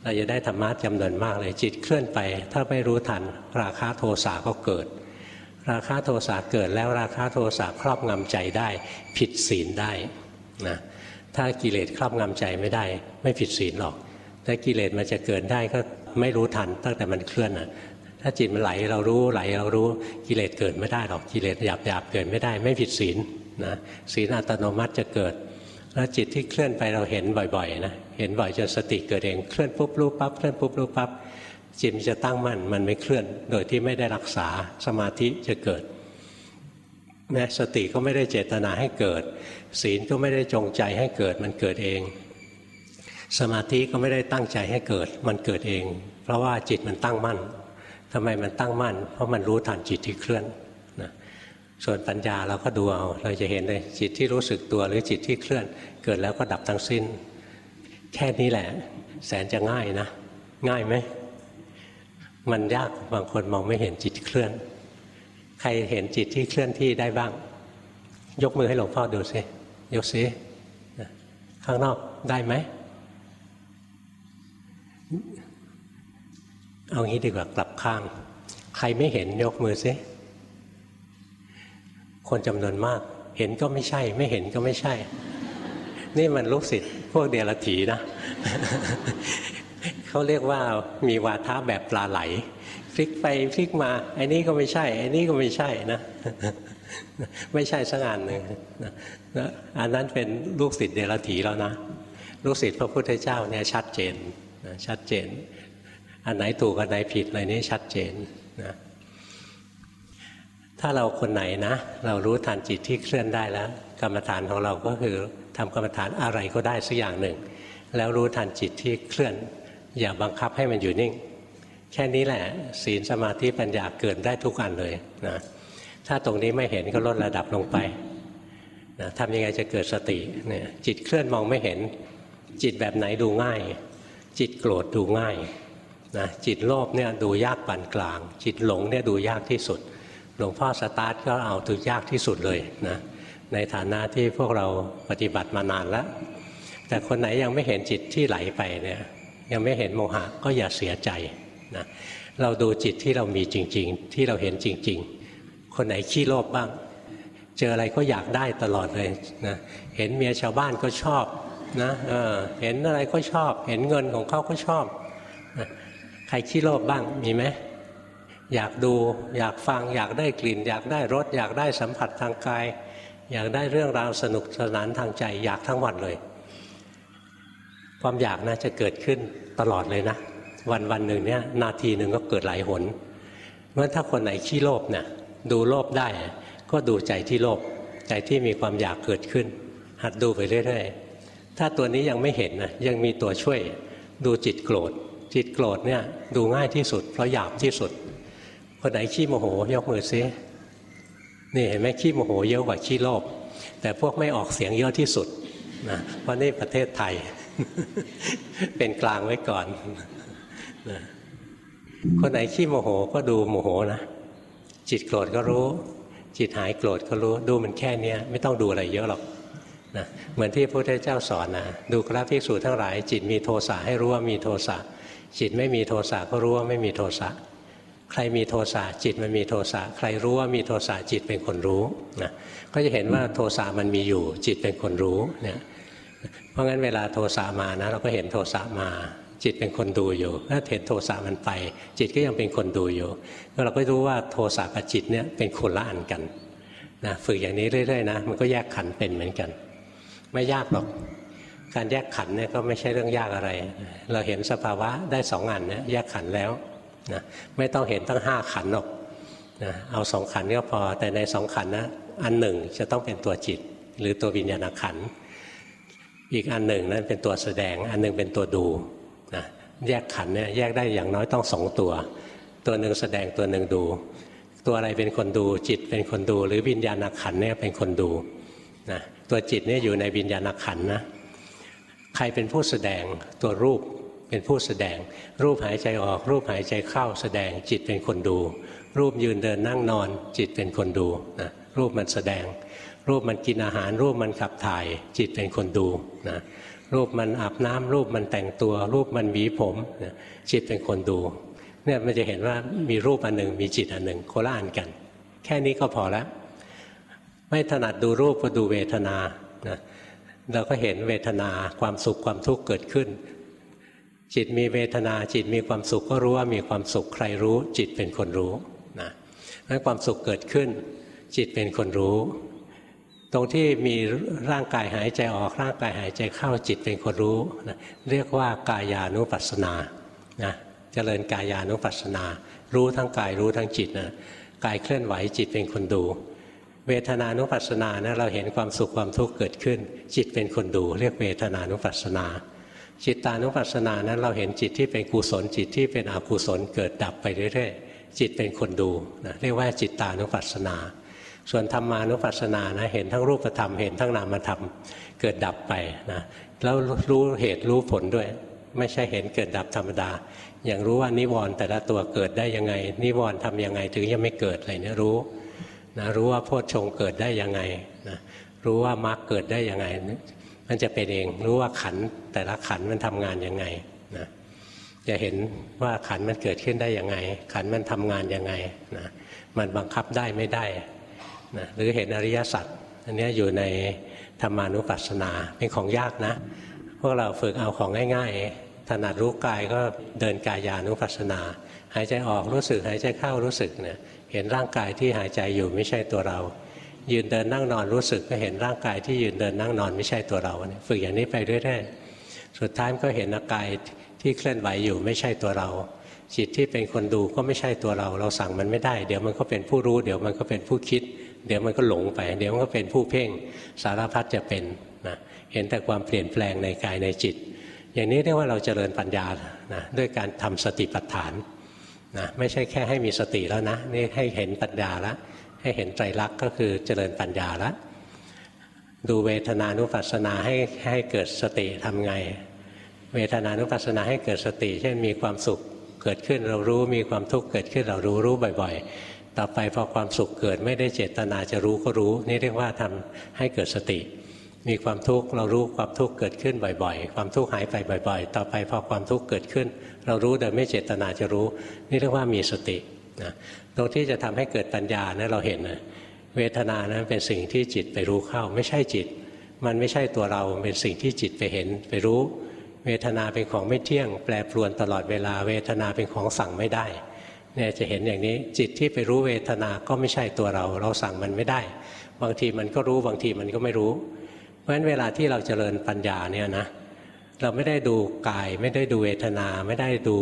เราจะได้ธรรมะจำนวนมากเลยจิตเคลื่อนไป ถ้าไม่รู้ทัน ราคะโทสะก็เกิด ราคะโทสะเกิดแล้วราคะโทสะครอบงำใจได้ ผิดศีลได้นะถ้ากิเลสครอบงำใจไม่ได้ ไม่ผิดศีลหรอกถ้ากิเลสมันจะเกิดได้ก็ ไม่รู้ทันตั้งแต่มันเคลื่อนนะถ้าจิตมันไหลเรารู้ไหลเรารู้กิเลสเกิดไม่ได้หรอกกิเลสหยาบหยาบเกิดไม่ได้ ไม่ผิดศีลนะศีลอัตโนมัติจะเกิด แล้วจิตที่เคลื่อนไปเราเห็นบ่อยๆนะเห็นบ่อยจนสติเกิดเองเคลื่อนปุ๊บรู้ปั๊บเคลื่อนปุ๊บรู้ปั๊บจิตมันจะตั้งมั่นมันไม่เคลื่อน โดยที่ไม่ได้รักษาสมาธิจะเกิดแม้สติก็ไม่ได้เจตนาให้เกิด ศีลก็ไม่ได้จงใจให้เกิดมันเกิดเอง สมาธิก็ไม่ได้ตั้งใจให้เกิด มันเกิดเอง เพราะว่าจิตมันตั้งมั่นทำไมมันตั้งมั่น เพราะมันรู้ทันจิตที่เคลื่อนส่วนปัญญาเราก็ดูเอา เราจะเห็นเลยจิตที่รู้สึกตัวหรือจิตที่เคลื่อน เกิดแล้วก็ดับทั้งสิ้น แค่นี้แหละ แสนจะง่ายนะ ง่ายไหม มันยากบางคนมองไม่เห็นจิตเคลื่อน ใครเห็นจิตที่เคลื่อนที่ได้บ้าง ยกมือให้หลวงพ่อดูสิยกสิข้างนอกได้ไหม เอางี้ดีกว่ากลับข้าง ใครไม่เห็นยกมือสิคนจำนวนมาก เห็นก็ไม่ใช่ ไม่เห็นก็ไม่ใช่ นี่มันลูกศิษย์พวกเดรัจฉีนะเขาเรียกว่ามีวาทะแบบปลาไหลพลิกไปพลิกมาไอ้นี้ก็ไม่ใช่ไอ้นี้ก็ไม่ใช่นะ ไม่ใช่สักอันหนึ่งอันนั้นเป็นลูกศิษย์เดรัจฉีแล้วนะ ลูกศิษย์พระพุทธเจ้าเนี่ยชัดเจนชัดเจน อันไหนถูกอันไหนผิดอะไรนี้ชัดเจนนะถ้าเราคนไหนนะ เรารู้ทันจิตที่เคลื่อนได้แล้ว กรรมฐานของเราก็คือทำกรรมฐานอะไรก็ได้สักอย่างหนึ่ง แล้วรู้ทันจิตที่เคลื่อน อย่าบังคับให้มันอยู่นิ่ง แค่นี้แหละศีลสมาธิปัญญาเกิดได้ทุกอันเลยนะถ้าตรงนี้ไม่เห็นก็ลดระดับลงไปนะทำยังไงจะเกิดสติเนี่ยจิตเคลื่อนมองไม่เห็น จิตแบบไหนดูง่าย จิตโกรธดูง่าย นะจิตโลภเนี่ยดูยากปานกลาง จิตหลงเนี่ยดูยากที่สุด หลวงพ่อสตาร์ทก็เอาตัวยากที่สุดเลยนะในฐานะที่พวกเราปฏิบัติมานานแล้ว แต่คนไหนยังไม่เห็นจิตที่ไหลไปเนี่ยยังไม่เห็นโมหะก็อย่าเสียใจนะเราดูจิตที่เรามีจริง ๆ ที่เราเห็นจริง ๆ คนไหนขี้โลภบ้าง เจออะไรก็อยากได้ตลอดเลยนะเห็นเมียชาวบ้านก็ชอบนะเออเห็นอะไรก็ชอบ เห็นเงินของเขาก็ชอบนะ ใครขี้โลภบ้างมีไหมอยากดูอยากฟังอยากได้กลิ่น อยากได้รสอยากได้สัมผัสทางกาย อยากได้เรื่องราวสนุกสนานทางใจ อยากทั้งวันเลย ความอยากนะจะเกิดขึ้นตลอดเลยนะ วันวันหนึ่งเนี่ยนาทีหนึ่งก็เกิดหลายหนเพราะถ้าคนไหนขี้โลภเนี่ยดูโลภได้ ก็ดูใจที่โลภใจที่มีความอยากเกิดขึ้น หัดดูไปเรื่อยๆถ้าตัวนี้ยังไม่เห็นนะยังมีตัวช่วยดูจิตโกรธ จิตโกรธเนี่ยดูง่ายที่สุด เพราะหยาบที่สุด คนไหนขี้โมโหยกมือซินี่เห็นไหมขี้โมโหเยอะกว่าขี้โลภแต่พวกไม่ออกเสียงเยอะที่สุดนะเพราะนี่ประเทศไทย เป็นกลางไว้ก่อนนะคนไหนขี้โมโหก็ดูโมโหนะ จิตโกรธก็รู้ จิตหายโกรธก็รู้ ดูมันแค่นี้ไม่ต้องดูอะไรเยอะหรอกนะเหมือนที่พระพุทธเจ้าสอนนะดูกรภิกษุทั้งหลาย จิตมีโทสะให้รู้ว่ามีโทสะ จิตไม่มีโทสะก็รู้ว่าไม่มีโทสะใครมีโทสะจิตมันมีโทสะใครรู้ว่ามีโทสะจิตเป็นคนรู้นะก็จะเห็นว่าโทสะมันมีอยู่ จิตเป็นคนรู้เนี่ยเพราะงั้นเวลาโทสะมานะ เราก็เห็นโทสะมา จิตเป็นคนดูอยู่ถ้าเห็นโทสะมันไป จิตก็ยังเป็นคนดูอยู่แล้วเราก็รู้ว่าโทสะกับจิตเนี่ยเป็นคนละอันกันนะฝึกอย่างนี้เรื่อยๆนะมันก็แยกขันเป็นเหมือนกัน ไม่ยากหรอก การแยกขันเนี่ยก็ไม่ใช่เรื่องยากอะไร เราเห็นสภาวะได้สองอันเนี่ยแยกขันแล้วนะไม่ต้องเห็นตั้งห้าขันหรอกนะเอาสองขันก็พอ แต่ในสองขันนะอันหนึ่งจะต้องเป็นตัวจิต หรือตัววิญญาณขัน อีกอันหนึ่งนั้นเป็นตัวแสดง อันหนึ่งเป็นตัวดูนะแยกขันเนี่ยแยกได้อย่างน้อยต้องสองตัว ตัวหนึ่งแสดงตัวหนึ่งดู ตัวอะไรเป็นคนดูจิตเป็นคนดู หรือวิญญาณขันเนี่ยเป็นคนดูนะตัวจิตเนี่ยอยู่ในวิญญาณขันนะ ใครเป็นผู้แสดงตัวรูปเป็นผู้แสดง รูปหายใจออก รูปหายใจเข้าแสดงจิตเป็นคนดู รูปยืนเดินนั่งนอนจิตเป็นคนดูนะรูปมันแสดง รูปมันกินอาหาร รูปมันขับถ่าย จิตเป็นคนดูนะรูปมันอาบน้ำรูปมันแต่งตัว รูปมันหวีผมนะจิตเป็นคนดูเนี่ยมันจะเห็นว่ามีรูปอันหนึ่งมีจิตอันหนึ่งโคละอันกัน แค่นี้ก็พอแล้ว ไม่ถนัดดูรูปก็ดูเวทนานะ เราก็เห็นเวทนาความสุขความทุกข์เกิดขึ้น จิตมีเวทนาจิตมีความสุขก็รู้ว่ามีความสุขใครรู้ จิตเป็นคนรู้นะนั้นความสุขเกิดขึ้น จิตเป็นคนรู้ ตรงที่มีร่างกายหายใจออกร่างกายหายใจเข้าจิตเป็นคนรู้นะเรียกว่ากายานุปัสสนานะเจริญกายานุปัสสนา รู้ทั้งกายรู้ทั้งจิตนะกายเคลื่อนไหวจิตเป็นคนดู เวทนานุปัสสนานะเราเห็นความสุขความทุกข์เกิดขึ้น จิตเป็นคนดูเรียกเวทนานุปัสสนา จิตตานุปัสสนานั้นเราเห็นจิตที่เป็นกุศลจิตที่เป็นอกุศลเกิดดับไปเรื่อยๆจิตเป็นคนดูนะเรียกว่าจิตตานุปัสสนา ส่วนธรรมานุปัสสนานะเห็นทั้งรูปธรรมเห็นทั้งนามธรรมเกิดดับไปนะแล้วรู้เหตุรู้ผลด้วย ไม่ใช่เห็นเกิดดับธรรมดา อย่างรู้ว่านิวรณ์แต่ละตัวเกิดได้ยังไง นิวรณ์ทำยังไงถึงยังไม่เกิดอะไรเนี่ยรู้ นะรู้ว่าโพชฌงเกิดได้ยังไงนะรู้ว่ามรรคเกิดได้ยังไง มันจะเป็นเองรู้ว่าขันแต่ละขันมันทำงานยังไงนะจะเห็นว่าขันมันเกิดขึ้นได้ยังไง ขันมันทำงานยังไงนะมันบังคับได้ไม่ได้นะหรือเห็นอริยสัจอันนี้อยู่ในธรรมานุปัสสนาเป็นของยากนะ พวกเราฝึกเอาของง่าย ถนัดรู้กายก็เดินกายานุปัสสนา หายใจออกรู้สึกหายใจเข้ารู้สึกเนี่ยเห็นร่างกายที่หายใจอยู่ไม่ใช่ตัวเรา ยืนเดินนั่งนอนรู้สึกก็เห็นร่างกายที่ยืนเดินนั่งนอนไม่ใช่ตัวเรา ฝึกอย่างนี้ไปเรื่อยๆสุดท้ายก็เห็นกายที่เคลื่อนไหวอยู่ไม่ใช่ตัวเรา จิตที่เป็นคนดูก็ไม่ใช่ตัวเรา เราสั่งมันไม่ได้ เดี๋ยวมันก็เป็นผู้รู้ เดี๋ยวมันก็เป็นผู้คิด เดี๋ยวมันก็หลงไป เดี๋ยวมันก็เป็นผู้เพ่งสารพัดจะเป็นนะเห็นแต่ความเปลี่ยนแปลงในกายในจิต อย่างนี้เรียกว่าเราเจริญปัญญานะด้วยการทำสติปัฏฐานนะไม่ใช่แค่ให้มีสติแล้วนะนี่ให้เห็นปัญญาแล้วให้เห็นไตรลักษณ์ก็คือเจริญปัญญาละดูเวทนานุปัสสนาให้ให้เกิดสติทำไง เวทนานุปัสสนาให้เกิดสติ เช่นมีความสุขเกิดขึ้นเรารู้มีความทุกข์เกิดขึ้นเรารู้รู้บ่อย ๆ ต่อไปพอความสุขเกิดไม่ได้เจตนาจะรู้ก็รู้ นี่เรียกว่าทำให้เกิดสติ มีความทุกข์เรารู้ความทุกข์เกิดขึ้นบ่อย ๆ ความทุกข์หายไปบ่อย ๆ ต่อไปพอความทุกข์เกิดขึ้น เรารู้โดยไม่เจตนาจะรู้ นี่เรียกว่ามีสตินะตรงที่จะทำให้เกิดปัญญานะเราเห็นนะเวทนานั้นเป็นสิ่งที่จิตไปรู้เข้า ไม่ใช่จิต มันไม่ใช่ตัวเราเป็นสิ่งที่จิตไปเห็นไปรู้ เวทนาเป็นของไม่เที่ยง แปรปรวนตลอดเวลา เวทนาเป็นของสั่งไม่ได้เนี่ยจะเห็นอย่างนี้จิตที่ไปรู้เวทนาก็ไม่ใช่ตัวเรา เราสั่งมันไม่ได้ บางทีมันก็รู้บางทีมันก็ไม่รู้ ราะฉะนั้นเวลาที่เราจเจริญปัญญาเนี่ยนะเราไม่ได้ดูกายไม่ได้ดูเวทนา ไม่ได้ดู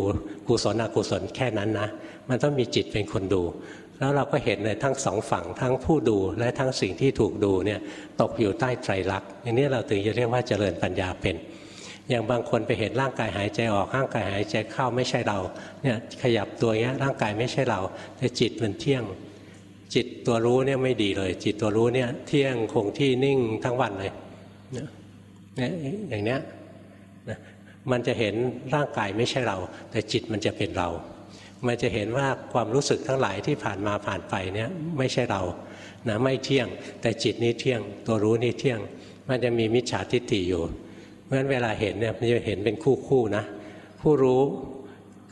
กุศลอกุศลแค่นั้นนะ มันต้องมีจิตเป็นคนดู แล้วเราก็เห็นเลยทั้งสองฝั่งทั้งผู้ดูและทั้งสิ่งที่ถูกดูเนี่ยตกอยู่ใต้ไตรลักษณ์อย่างนี้เราถึงจะเรียกว่าเจริญปัญญาเป็น อย่างบางคนไปเห็นร่างกายหายใจออกร่างกายหายใจเข้าไม่ใช่เราเนี่ยขยับตัวเงี้ยร่างกายไม่ใช่เรา แต่จิตมันเที่ยง จิตตัวรู้เนี่ยไม่ดีเลย จิตตัวรู้เนี่ยเที่ยงคงที่นิ่งทั้งวันเลย เนี่ยอย่างเนี้ยมันจะเห็นร่างกายไม่ใช่เรา แต่จิตมันจะเป็นเรา มันจะเห็นว่าความรู้สึกทั้งหลายที่ผ่านมาผ่านไปเนี่ยไม่ใช่เรานะไม่เที่ยง แต่จิตนี้เที่ยง ตัวรู้นี่เที่ยง มันจะมีมิจฉาทิฏฐิอยู่เพราะฉะนั้นเวลาเห็นเนี่ยมันจะเห็นเป็นคู่คู่นะผู้รู้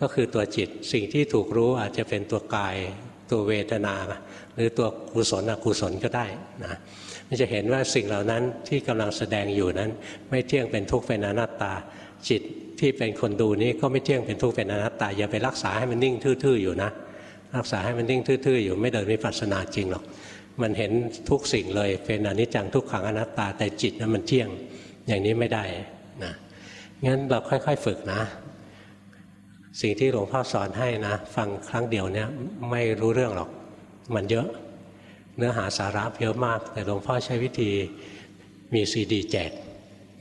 ก็คือตัวจิตสิ่งที่ถูกรู้อาจจะเป็นตัวกาย ตัวเวทนา หรือตัวกุศลอกุศลก็ได้นะมันจะเห็นว่าสิ่งเหล่านั้นที่กำลังแสดงอยู่นั้น ไม่เที่ยงเป็นทุกข์เป็นอนัตตา จิตที่เป็นคนดูนี้ก็ไม่เที่ยงเป็นทุกข์เป็นอนัตตา อย่าไปรักษาให้มันนิ่งทื่อๆอยู่นะ รักษาให้มันนิ่งทื่อๆอยู่ไม่เดินวิปัสสนาจริงหรอกมันเห็นทุกสิ่งเลยเป็นอนิจจังทุกขังอนัตตา แต่จิตนั้นมันเที่ยงอย่างนี้ไม่ได้นะงั้นเราค่อย ๆ ฝึกนะ สิ่งที่หลวงพ่อสอนให้นะ ฟังครั้งเดียวเนี่ยไม่รู้เรื่องหรอกมันเยอะ เนื้อหาสาระเยอะมาก แต่หลวงพ่อใช้วิธีมีซีดีแจก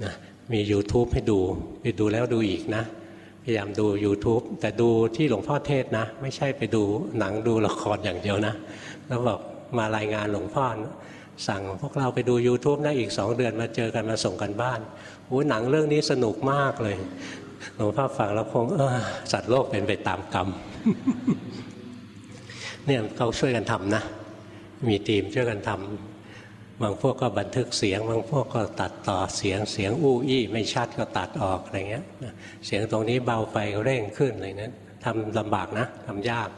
นะมี YouTube ให้ดูไปดูแล้วดูอีกนะ พยายามดู YouTube แต่ดูที่หลวงพ่อเทศนะ ไม่ใช่ไปดูหนังดูละครอย่างเดียวนะ แล้วบอกมารายงานหลวงพ่อสั่งพวกเราไปดู YouTube นะอีกสองเดือนมาเจอกันมาส่งกันบ้านโอ้หนังเรื่องนี้สนุกมากเลย หลวงพ่อฟังแล้วคงเออสัตว์โลกเป็นไปตามกรรมเนี่ยเขาช่วยกันทำนะ มีทีมช่วยกันทำบางพวกก็บันทึกเสียง บางพวกก็ตัดต่อเสียงเสียงอู้อี้ไม่ชัดก็ตัดออกอะไรเงี้ยเสียงตรงนี้เบาไปเร่งขึ้นอะไรนั้นทำลำบากนะทำยาก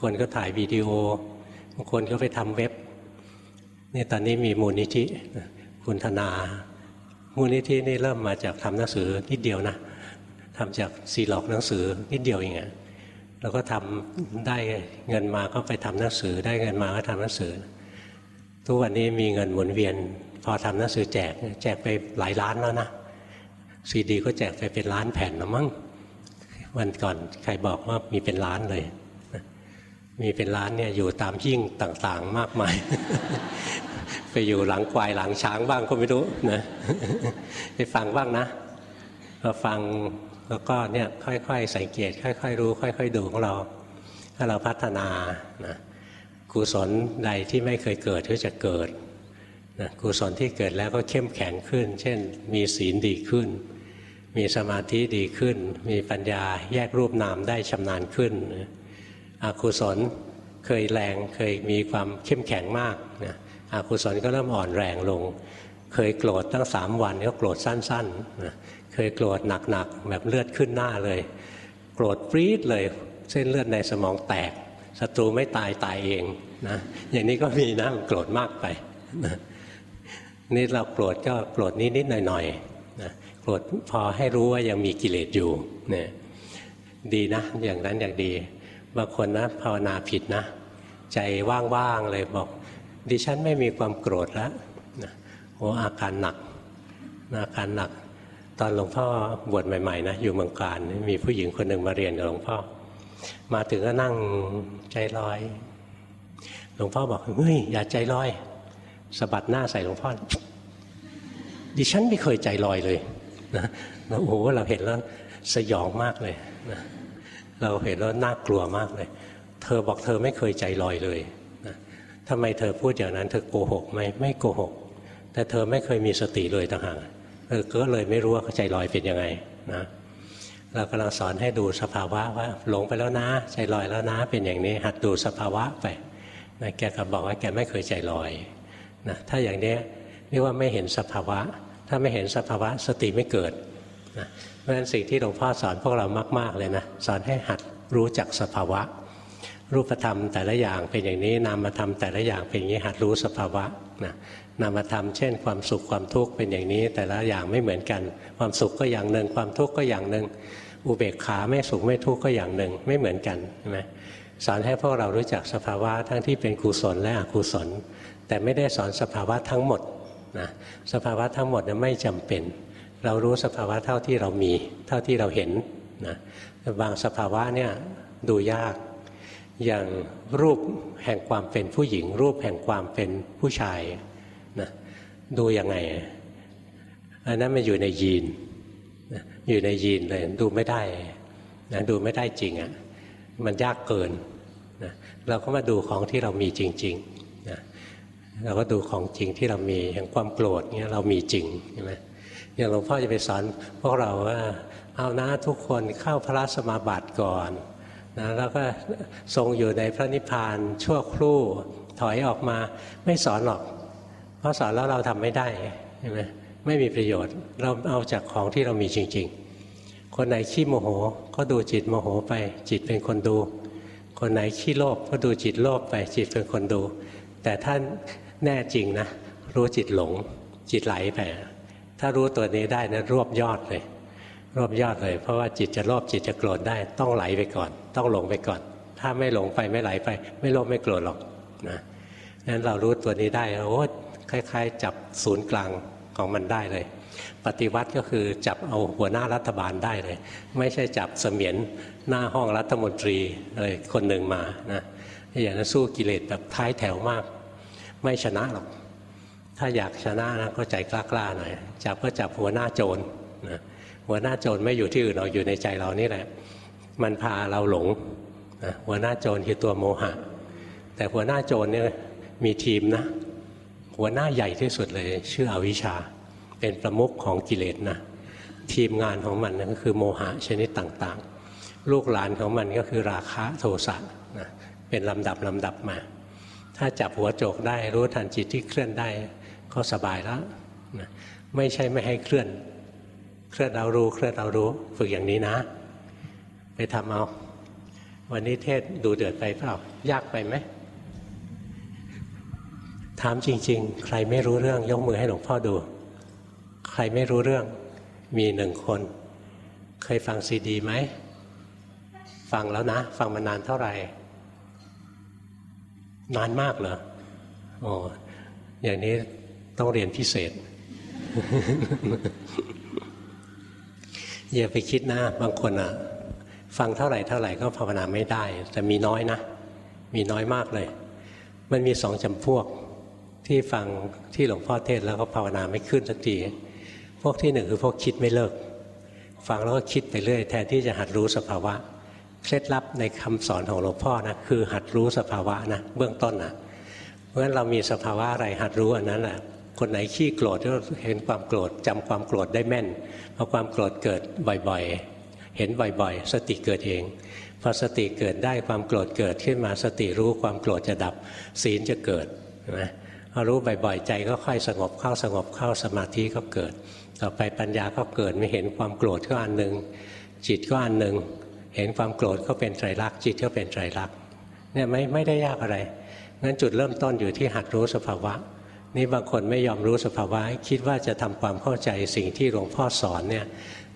คนก็ถ่ายวิดีโอบางคนก็ไปทำเว็บนี่ตอนนี้มีมูลนิธิคุณธนา มูลนิธินี่เริ่มมาจากทำหนังสือนิดเดียวนะ ทำจากซีล็อกหนังสือนิดเดียวเองอะแล้วก็ทำได้เงินมาก็ไปทำหนังสือ ได้เงินมาก็ทำหนังสือ ทุกวันนี้มีเงินหมุนเวียน พอทำหนังสือแจกแจกไปหลายล้านแล้วนะซีดีก็แจกไปเป็นล้านแผ่นแล้วมั้งวันก่อนใครบอกว่ามีเป็นล้านเลย มีเป็นล้านเนี่ยอยู่ตามยิ่งต่างๆมากมาย ไปอยู่หลังควายหลังช้างบ้างก็ไม่รู้นะไปฟังบ้างนะพอฟัง แล้วก็เนี่ยค่อยๆสังเกต ค่อยๆรู้ ค่อย ๆ ดูของเรา ถ้าเราพัฒนานะกุศลใดที่ไม่เคยเกิดก็จะเกิดนะกุศลที่เกิดแล้วก็เข้มแข็งขึ้น เช่น มีศีลดีขึ้น มีสมาธิดีขึ้น มีปัญญาแยกรูปนามได้ชำนาญขึ้นอกุศลเคยแรงเคยมีความเข้มแข็งมากนะอกุศลก็เริ่มอ่อนแรงลง เคยโกรธตั้งสามวันก็โกรธสั้นๆนะ เคยโกรธหนักๆแบบเลือดขึ้นหน้าเลย โกรธปรี๊ดเลย เส้นเลือดในสมองแตกศัตรูไม่ตายตายเองนะอย่างนี้ก็มีนะโกรธมากไปนะนี่เราโกรธก็โกรธนิดนิดหน่อยหน่อยนะโกรธพอให้รู้ว่ายังมีกิเลสอยู่เนี่ยดีนะ อย่างนั้นอย่างดีบางคนนะภาวนาผิดนะ ใจว่างๆเลยบอก ดิฉันไม่มีความโกรธแล้วนะโอ้อาการหนักอาการหนัก ตอนหลวงพ่อบวชใหม่ๆนะอยู่เมืองการมีผู้หญิงคนหนึ่งมาเรียนกับหลวงพ่อ มาถึงก็นั่งใจลอย หลวงพ่อบอกเฮ้ยอย่าใจลอยสะบัดหน้าใส่หลวงพ่อ ดิฉันไม่เคยใจลอยเลยนะโอ้โหเราเห็นแล้วสยองมากเลยนะเราเห็นแล้วน่ากลัวมากเลย เธอบอกเธอไม่เคยใจลอยเลยนะทำไมเธอพูดอย่างนั้น เธอโกหกไหมไม่โกหก แต่เธอไม่เคยมีสติเลยต่างหาก ก็เลยไม่รู้ว่าใจลอยเป็นยังไงนะเรากำลังสอนให้ดูสภาวะว่าหลงไปแล้วนะ ใจลอยแล้วนะ เป็นอย่างนี้หัดดูสภาวะไปนะแกก็บอกว่าแกไม่เคยใจลอยนะถ้าอย่างนี้เรียกว่าไม่เห็นสภาวะ ถ้าไม่เห็นสภาวะสติไม่เกิดนะเพราะฉะนั้นสิ่งที่หลวงพ่อสอนพวกเรามาก ๆเลยนะสอนให้หัดรู้จักสภาวะ รูปธรรมแต่ละอย่างเป็นอย่างนี้นามธรรมแต่ละอย่างเป็นอย่างนี้หัดรู้สภาวะนะ นามธรรมเช่นความสุขความทุกข์เป็นอย่างนี้ แต่ละอย่างไม่เหมือนกัน ความสุขก็อย่างหนึ่ง ความทุกข์ก็อย่างหนึ่ง อุเบกขาไม่สุขไม่ทุกข์ก็อย่างหนึ่ง ไม่เหมือนกันใช่ไหมสอนให้พวกเรารู้จักสภาวะทั้งที่เป็นกุศลและอกุศล แต่ไม่ได้สอนสภาวะทั้งหมดนะสภาวะทั้งหมดไม่จำเป็น เรารู้สภาวะเท่าที่เรามี เท่าที่เราเห็นนะบางสภาวะเนี่ยดูยาก อย่างรูปแห่งความเป็นผู้หญิง รูปแห่งความเป็นผู้ชาย ดูยังไงอันนั้นมันอยู่ในยีนอยู่ในยีนเลยดูไม่ได้นะดูไม่ได้จริงอะ่ะมันยากเกินนะเราก็มาดูของที่เรามีจริงๆนะเราก็ดูของจริงที่เรามีอย่างความโกรธเนี่ยเรามีจริงใช่ไหมอย่างหลวงพ่อจะไปสอนพวกเราว่าเอานะทุกคนเข้าพระสมาบัติก่อนนะแล้วก็ทรงอยู่ในพระนิพพานชั่วครู่ถอยออกมาไม่สอนหรอก เพราะสอนแล้วเราทำไม่ได้ใช่ไหมไม่มีประโยชน์ เราเอาจากของที่เรามีจริง ๆ คนไหนขี้โมโห ก็ดูจิตโมโหไป จิตเป็นคนดู คนไหนขี้โลภก็ดูจิตโลภไป จิตเป็นคนดู แต่ท่านแน่จริงนะ รู้จิตหลง จิตไหลไป ถ้ารู้ตัวนี้ได้นะรวบยอดเลย รวบยอดเลย เพราะว่าจิตจะโลภจิตจะโกรธได้ ต้องไหลไปก่อน ต้องหลงไปก่อน ถ้าไม่หลงไปไม่ไหลไป ไม่โลภไม่โกรธหรอกนะนั้นเรารู้ตัวนี้ได้โอ้ คล้าย ๆ จับศูนย์กลางของมันได้เลย ปฏิวัติก็คือจับเอาหัวหน้ารัฐบาลได้เลย ไม่ใช่จับเสมียนหน้าห้องรัฐมนตรีเลยคนหนึ่งมานะอย่างนั้นสู้กิเลสแบบท้ายแถวมาก ไม่ชนะหรอก ถ้าอยากชนะนะก็ใจกล้าๆหน่อยจับก็จับหัวหน้าโจรนะหัวหน้าโจรไม่อยู่ที่อื่นเราอยู่ในใจเรานี่แหละ มันพาเราหลงนะหัวหน้าโจรคือตัวโมหะ แต่หัวหน้าโจรเนี่ยมีทีมนะ หัวหน้าใหญ่ที่สุดเลย ชื่ออวิชชา เป็นประมุขของกิเลสนะทีมงานของมันก็คือโมหะชนิดต่างๆ ลูกหลานของมันก็คือราคะโทสะนะเป็นลำดับลำดับมา ถ้าจับหัวโจกได้รู้ทันจิตที่เคลื่อนได้ก็สบายแล้วนะไม่ใช่ไม่ให้เคลื่อน เคลื่อนเรารู้เคลื่อนเรารู้ฝึกอย่างนี้นะ ไปทำเอา วันนี้เทศดูเดือดไปเปล่ายากไปไหม ถามจริง ๆ ใครไม่รู้เรื่องยกมือให้หลวงพ่อดู ใครไม่รู้เรื่อง มีหนึ่งคน เคยฟังซีดีไหม ฟังแล้วนะ ฟังมานานเท่าไหร่ นานมากเหรอโอ้อย่างนี้ต้องเรียนพิเศษ อย่าไปคิดนะ บางคนอะ ฟังเท่าไหร่เท่าไหร่ก็ภาวนาไม่ได้ แต่มีน้อยนะ มีน้อยมากเลย มันมีสองจำพวก ที่ฟังที่หลวงพ่อเทศแล้วก็ภาวนาไม่ขึ้นสักทีพวกที่หนึ่งคือพวกคิดไม่เลิก ฟังแล้วก็คิดไปเรื่อยแทนที่จะหัดรู้สภาวะเคล็ดลับในคำสอนของหลวงพ่อนะคือหัดรู้สภาวะนะเบื้องต้นนะเพราะฉะนั้นเรามีสภาวะอะไรหัดรู้อันนั้นแหละคนไหนขี้โกรธก็เห็นความโกรธจำความโกรธได้แม่นพอความโกรธเกิดบ่อยๆ เห็นบ่อยๆ สติเกิดเองพอสติเกิดได้ความโกรธเกิดขึ้นมาสติรู้ความโกรธจะดับศีลจะเกิดนะ พอรู้บ่อยๆใจก็ค่อยสงบเข้าสงบเข้าสมาธิก็เกิด ต่อไปปัญญาก็เกิดไม่เห็นความโกรธก็อันหนึ่งจิตก็อันหนึ่งเห็นความโกรธก็เป็นไตรลักษณ์จิตก็เป็นไตรลักษณ์เนี่ยไม่ไม่ได้ยากอะไรงั้นจุดเริ่มต้นอยู่ที่หัดรู้สภาวะ นี่บางคนไม่ยอมรู้สภาวะ คิดว่าจะทำความเข้าใจสิ่งที่หลวงพ่อสอนเนี่ย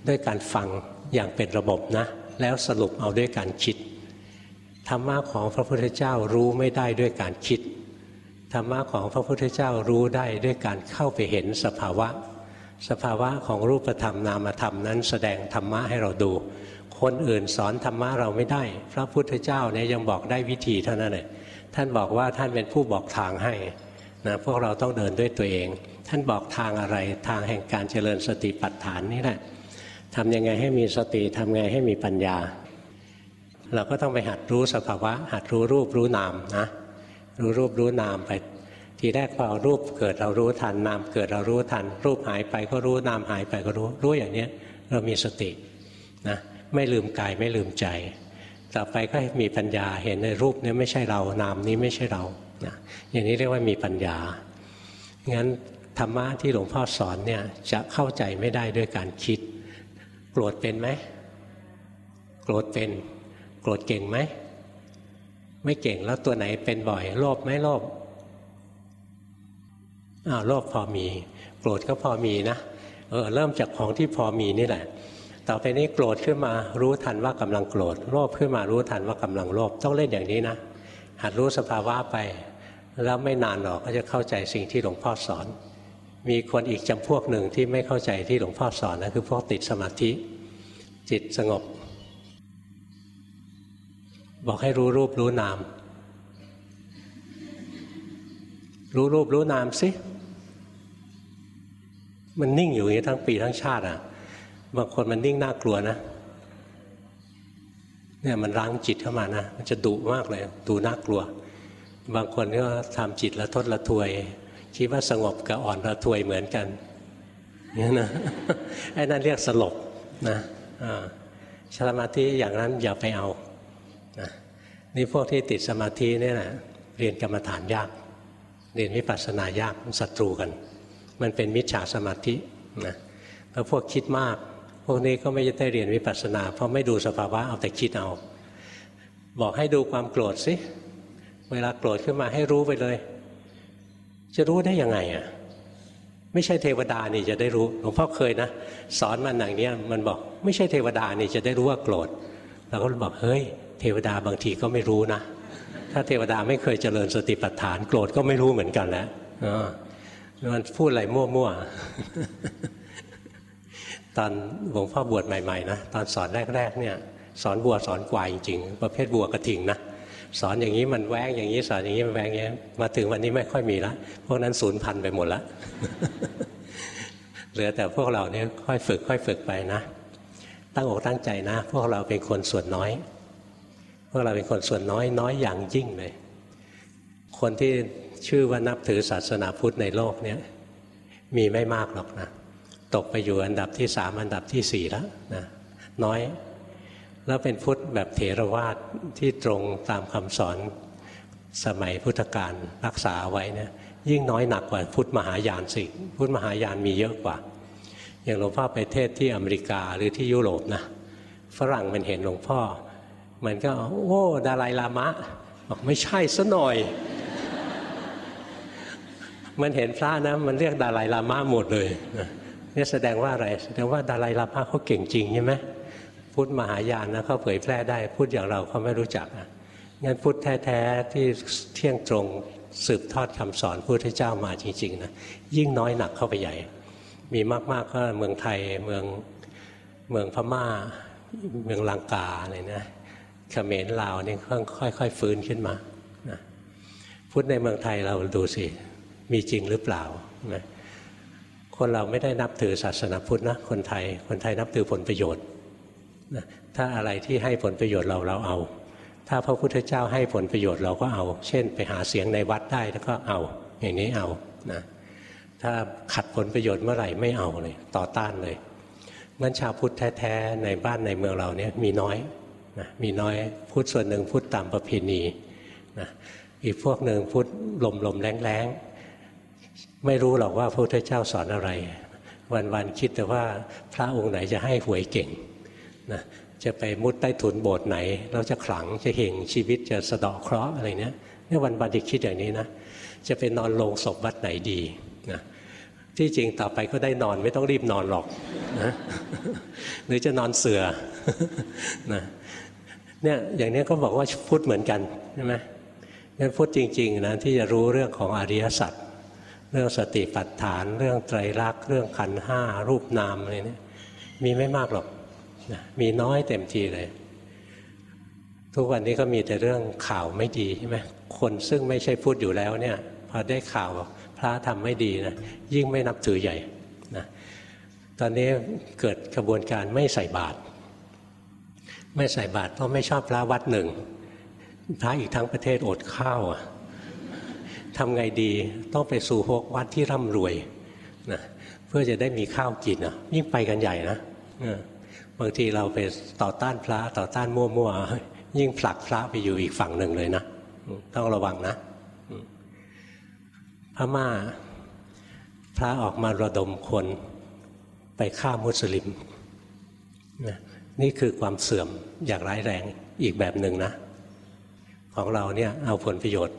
ด้วยการฟังอย่างเป็นระบบนะ แล้วสรุปเอาด้วยการคิดธรรมะของพระพุทธเจ้ารู้ไม่ได้ด้วยการคิด ธรรมะของพระพุทธเจ้ารู้ได้ด้วยการเข้าไปเห็นสภาวะ สภาวะของรูปธรรมนามธรรมนั้นแสดงธรรมะให้เราดู คนอื่นสอนธรรมะเราไม่ได้ พระพุทธเจ้าเนี่ยยังบอกได้วิธีเท่านั้นเลยท่านบอกว่าท่านเป็นผู้บอกทางให้นะพวกเราต้องเดินด้วยตัวเอง ท่านบอกทางอะไรทางแห่งการเจริญสติปัฏฐานนี่แหละทำยังไงให้มีสติทำไงให้มีปัญญา เราก็ต้องไปหัดรู้สภาวะ หัดรู้รูปรู้นามนะ รู้รูปรู้นามไป ทีแรกพอรูปเกิดเรารู้ทันนามเกิดเรารู้ทัน รูปหายไปก็รู้นามหายไปก็รู้รู้อย่างนี้เรามีสตินะไม่ลืมกายไม่ลืมใจ ต่อไปก็มีปัญญาเห็นในรูปนี้ไม่ใช่เรานามนี้ไม่ใช่เรานะอย่างนี้เรียกว่ามีปัญญางั้นธรรมะที่หลวงพ่อสอนเนี่ยจะเข้าใจไม่ได้ด้วยการคิด โกรธเป็นไหมโกรธเป็น โกรธเก่งไหม ไม่เก่งแล้วตัวไหนเป็นบ่อย โลภไหมโลภอ้าวโลภพอมี โกรธก็พอมีนะเออเริ่มจากของที่พอมีนี่แหละ ต่อไปนี้โกรธขึ้นมารู้ทันว่ากำลังโกรธโลภขึ้นมารู้ทันว่ากำลังโลภต้องเล่นอย่างนี้นะหัดรู้สภาวะไป แล้วไม่นานหรอกก็จะเข้าใจสิ่งที่หลวงพ่อสอน มีคนอีกจำพวกหนึ่งที่ไม่เข้าใจที่หลวงพ่อสอนนะคือพวกติดสมาธิ จิตสงบ บอกให้รู้รูปรู้นาม รู้รูปรู้นามสิ มันนิ่งอยู่อย่างนี้ทั้งปีทั้งชาติอะ บางคนมันนิ่งน่ากลัวนะ เนี่ยมันล้างจิตเข้ามานะ มันจะดุมากเลย ดูน่ากลัว บางคนก็ทำจิตละทดละทวย คิดว่าสงบกับอ่อนละทวยเหมือนกันเนี่ยนะ ไอ้นั่นเรียกสลบนะสมาธิอย่างนั้นอย่าไปเอา นะนี่พวกที่ติดสมาธินี่แหละเรียนกรรมฐานยาก เรียนวิปัสสนายากศัตรูกัน มันเป็นมิจฉาสมาธินะแล้วพวกคิดมาก พวกนี้ก็ไม่ได้เรียนวิปัสสนา เพราะไม่ดูสภาวะเอาแต่คิดเอา บอกให้ดูความโกรธสิเวลาโกรธขึ้นมาให้รู้ไปเลย จะรู้ได้ยังไงอะไม่ใช่เทวดานี่จะได้รู้หลวงพ่อเคยนะสอนมันอย่างนี้มันบอก ไม่ใช่เทวดานี่จะได้รู้ว่าโกรธเราก็บอกเฮ้ย เทวดาบางทีก็ไม่รู้นะ ถ้าเทวดาไม่เคยเจริญสติปัฏฐาน โกรธก็ไม่รู้เหมือนกันแหละมันพูดอะไรมั่วๆ ตอนหลวงพ่อบวชใหม่ๆนะตอนสอนแรกๆเนี่ยสอนบัวสอนกวายจริงๆ ประเภทบัวกระถิ่งนะสอนอย่างนี้มันแวงอย่างนี้สอนอย่างนี้มันแวงอย่างนี้มาถึงวันนี้ไม่ค่อยมีละพวกนั้นสูญพันไปหมดละเหลือแต่พวกเราเนี่ยค่อยฝึกค่อยฝึกไปนะ ตั้งอกตั้งใจนะ พวกเราเป็นคนส่วนน้อย พวกเราเป็นคนส่วนน้อยน้อยอย่างยิ่งเลย คนที่ชื่อว่านับถือศาสนาพุทธในโลกนี้มีไม่มากหรอกนะตกไปอยู่อันดับที่สามอันดับที่สี่แล้วนะน้อย แล้วเป็นพุทธแบบเถรวาทที่ตรงตามคำสอนสมัยพุทธกาลรักษาไว้เนี่ยยิ่งน้อยหนักกว่าพุทธมหายานสิพุทธมหายานมีเยอะกว่า อย่างหลวงพ่อไปเทศที่อเมริกาหรือที่ยุโรปนะฝรั่งมันเห็นหลวงพ่อ มันก็โอ้ดาลายลามะบอกไม่ใช่ซะหน่อย มันเห็นพระนะมันเรียกดาลายลามาหมดเลยนี่แสดงว่าอะไรแสดงว่าดาลายลามาเขาเก่งจริงใช่ไหมพุทธมหายานนะเขาเผยแพร่ได้พูดอย่างเราเขาไม่รู้จักงั้นพุทธแท้ๆที่เที่ยงตรงสืบทอดคำสอนพุทธเจ้ามาจริงๆนะยิ่งน้อยหนักเข้าไปใหญ่ มีมากๆก็เมืองไทยเมืองเมืองพม่า เมืองลังกาอะไรนะ เขมรลาวนี่ค่อยๆฟื้นขึ้นมานะพุทธในเมืองไทยเราดูสิ มีจริงหรือเปล่านะคนเราไม่ได้นับถือศาสนาพุทธนะคนไทยคนไทยนับถือผลประโยชน์นะถ้าอะไรที่ให้ผลประโยชน์เราเราเอา ถ้าพระพุทธเจ้าให้ผลประโยชน์เราก็เอา เช่น ไปหาเสียงในวัดได้แล้วก็เอาอย่างนี้เอานะถ้าขัดผลประโยชน์เมื่อไหร่ไม่เอาเลย ต่อต้านเลยงั้นชาวพุทธแท้ๆในบ้านในเมืองเราเนี่ยมีน้อย นะมีน้อยพุทธส่วนหนึ่งพุทธตามประเพณีนะอีกพวกหนึ่งพุทธลมลมแรงแรงไม่รู้หรอกว่าพระพุทธเจ้าสอนอะไร วันๆคิดแต่ว่าพระองค์ไหนจะให้หวยเก่งนะจะไปมุดใต้ถุนโบสถ์ไหน เราจะขลังจะเห่งชีวิตจะสะเดาะเคราะห์อะไรเนี้ยนี่วันวันที่คิดอย่างนี้นะจะไปนอนลงศพวัดไหนดีนะที่จริงต่อไปก็ได้นอนไม่ต้องรีบนอนหรอกนะหรือจะนอนเสือนะ เนี่ยอย่างนี้ก็บอกว่าพุทธเหมือนกันใช่ไหมงั้นพุทธจริงๆนะที่จะรู้เรื่องของอริยสัจเรื่องสติปัฏฐาน เรื่องไตรลักษณ์เรื่องขันห้ารูปนามอะไรเนี่ยมีไม่มากหรอกนะมีน้อยเต็มทีเลย ทุกวันนี้ก็มีแต่เรื่องข่าวไม่ดีใช่ไหมคนซึ่งไม่ใช่พูดอยู่แล้วเนี่ยพอได้ข่าวพระทำไม่ดีนะยิ่งไม่นับถือใหญ่นะตอนนี้เกิดกระบวนการไม่ใส่บาตร ไม่ใส่บาตรเพราะไม่ชอบพระวัดหนึ่งพระอีกทั้งประเทศอดข้าวอะทำไงดีต้องไปสู่หกวัดที่ร่ำรวยนะเพื่อจะได้มีข้าวกินอะยิ่งไปกันใหญ่นะบางทีเราไปต่อต้านพระต่อต้านมั่วๆยิ่งผลักพระไปอยู่อีกฝั่งหนึ่งเลยนะต้องระวังนะพม่าพระออกมาระดมคนไปฆ่ามุสลิมนะ นี่คือความเสื่อมอย่างร้ายแรงอีกแบบหนึ่งนะ ของเราเนี่ยเอาผลประโยชน์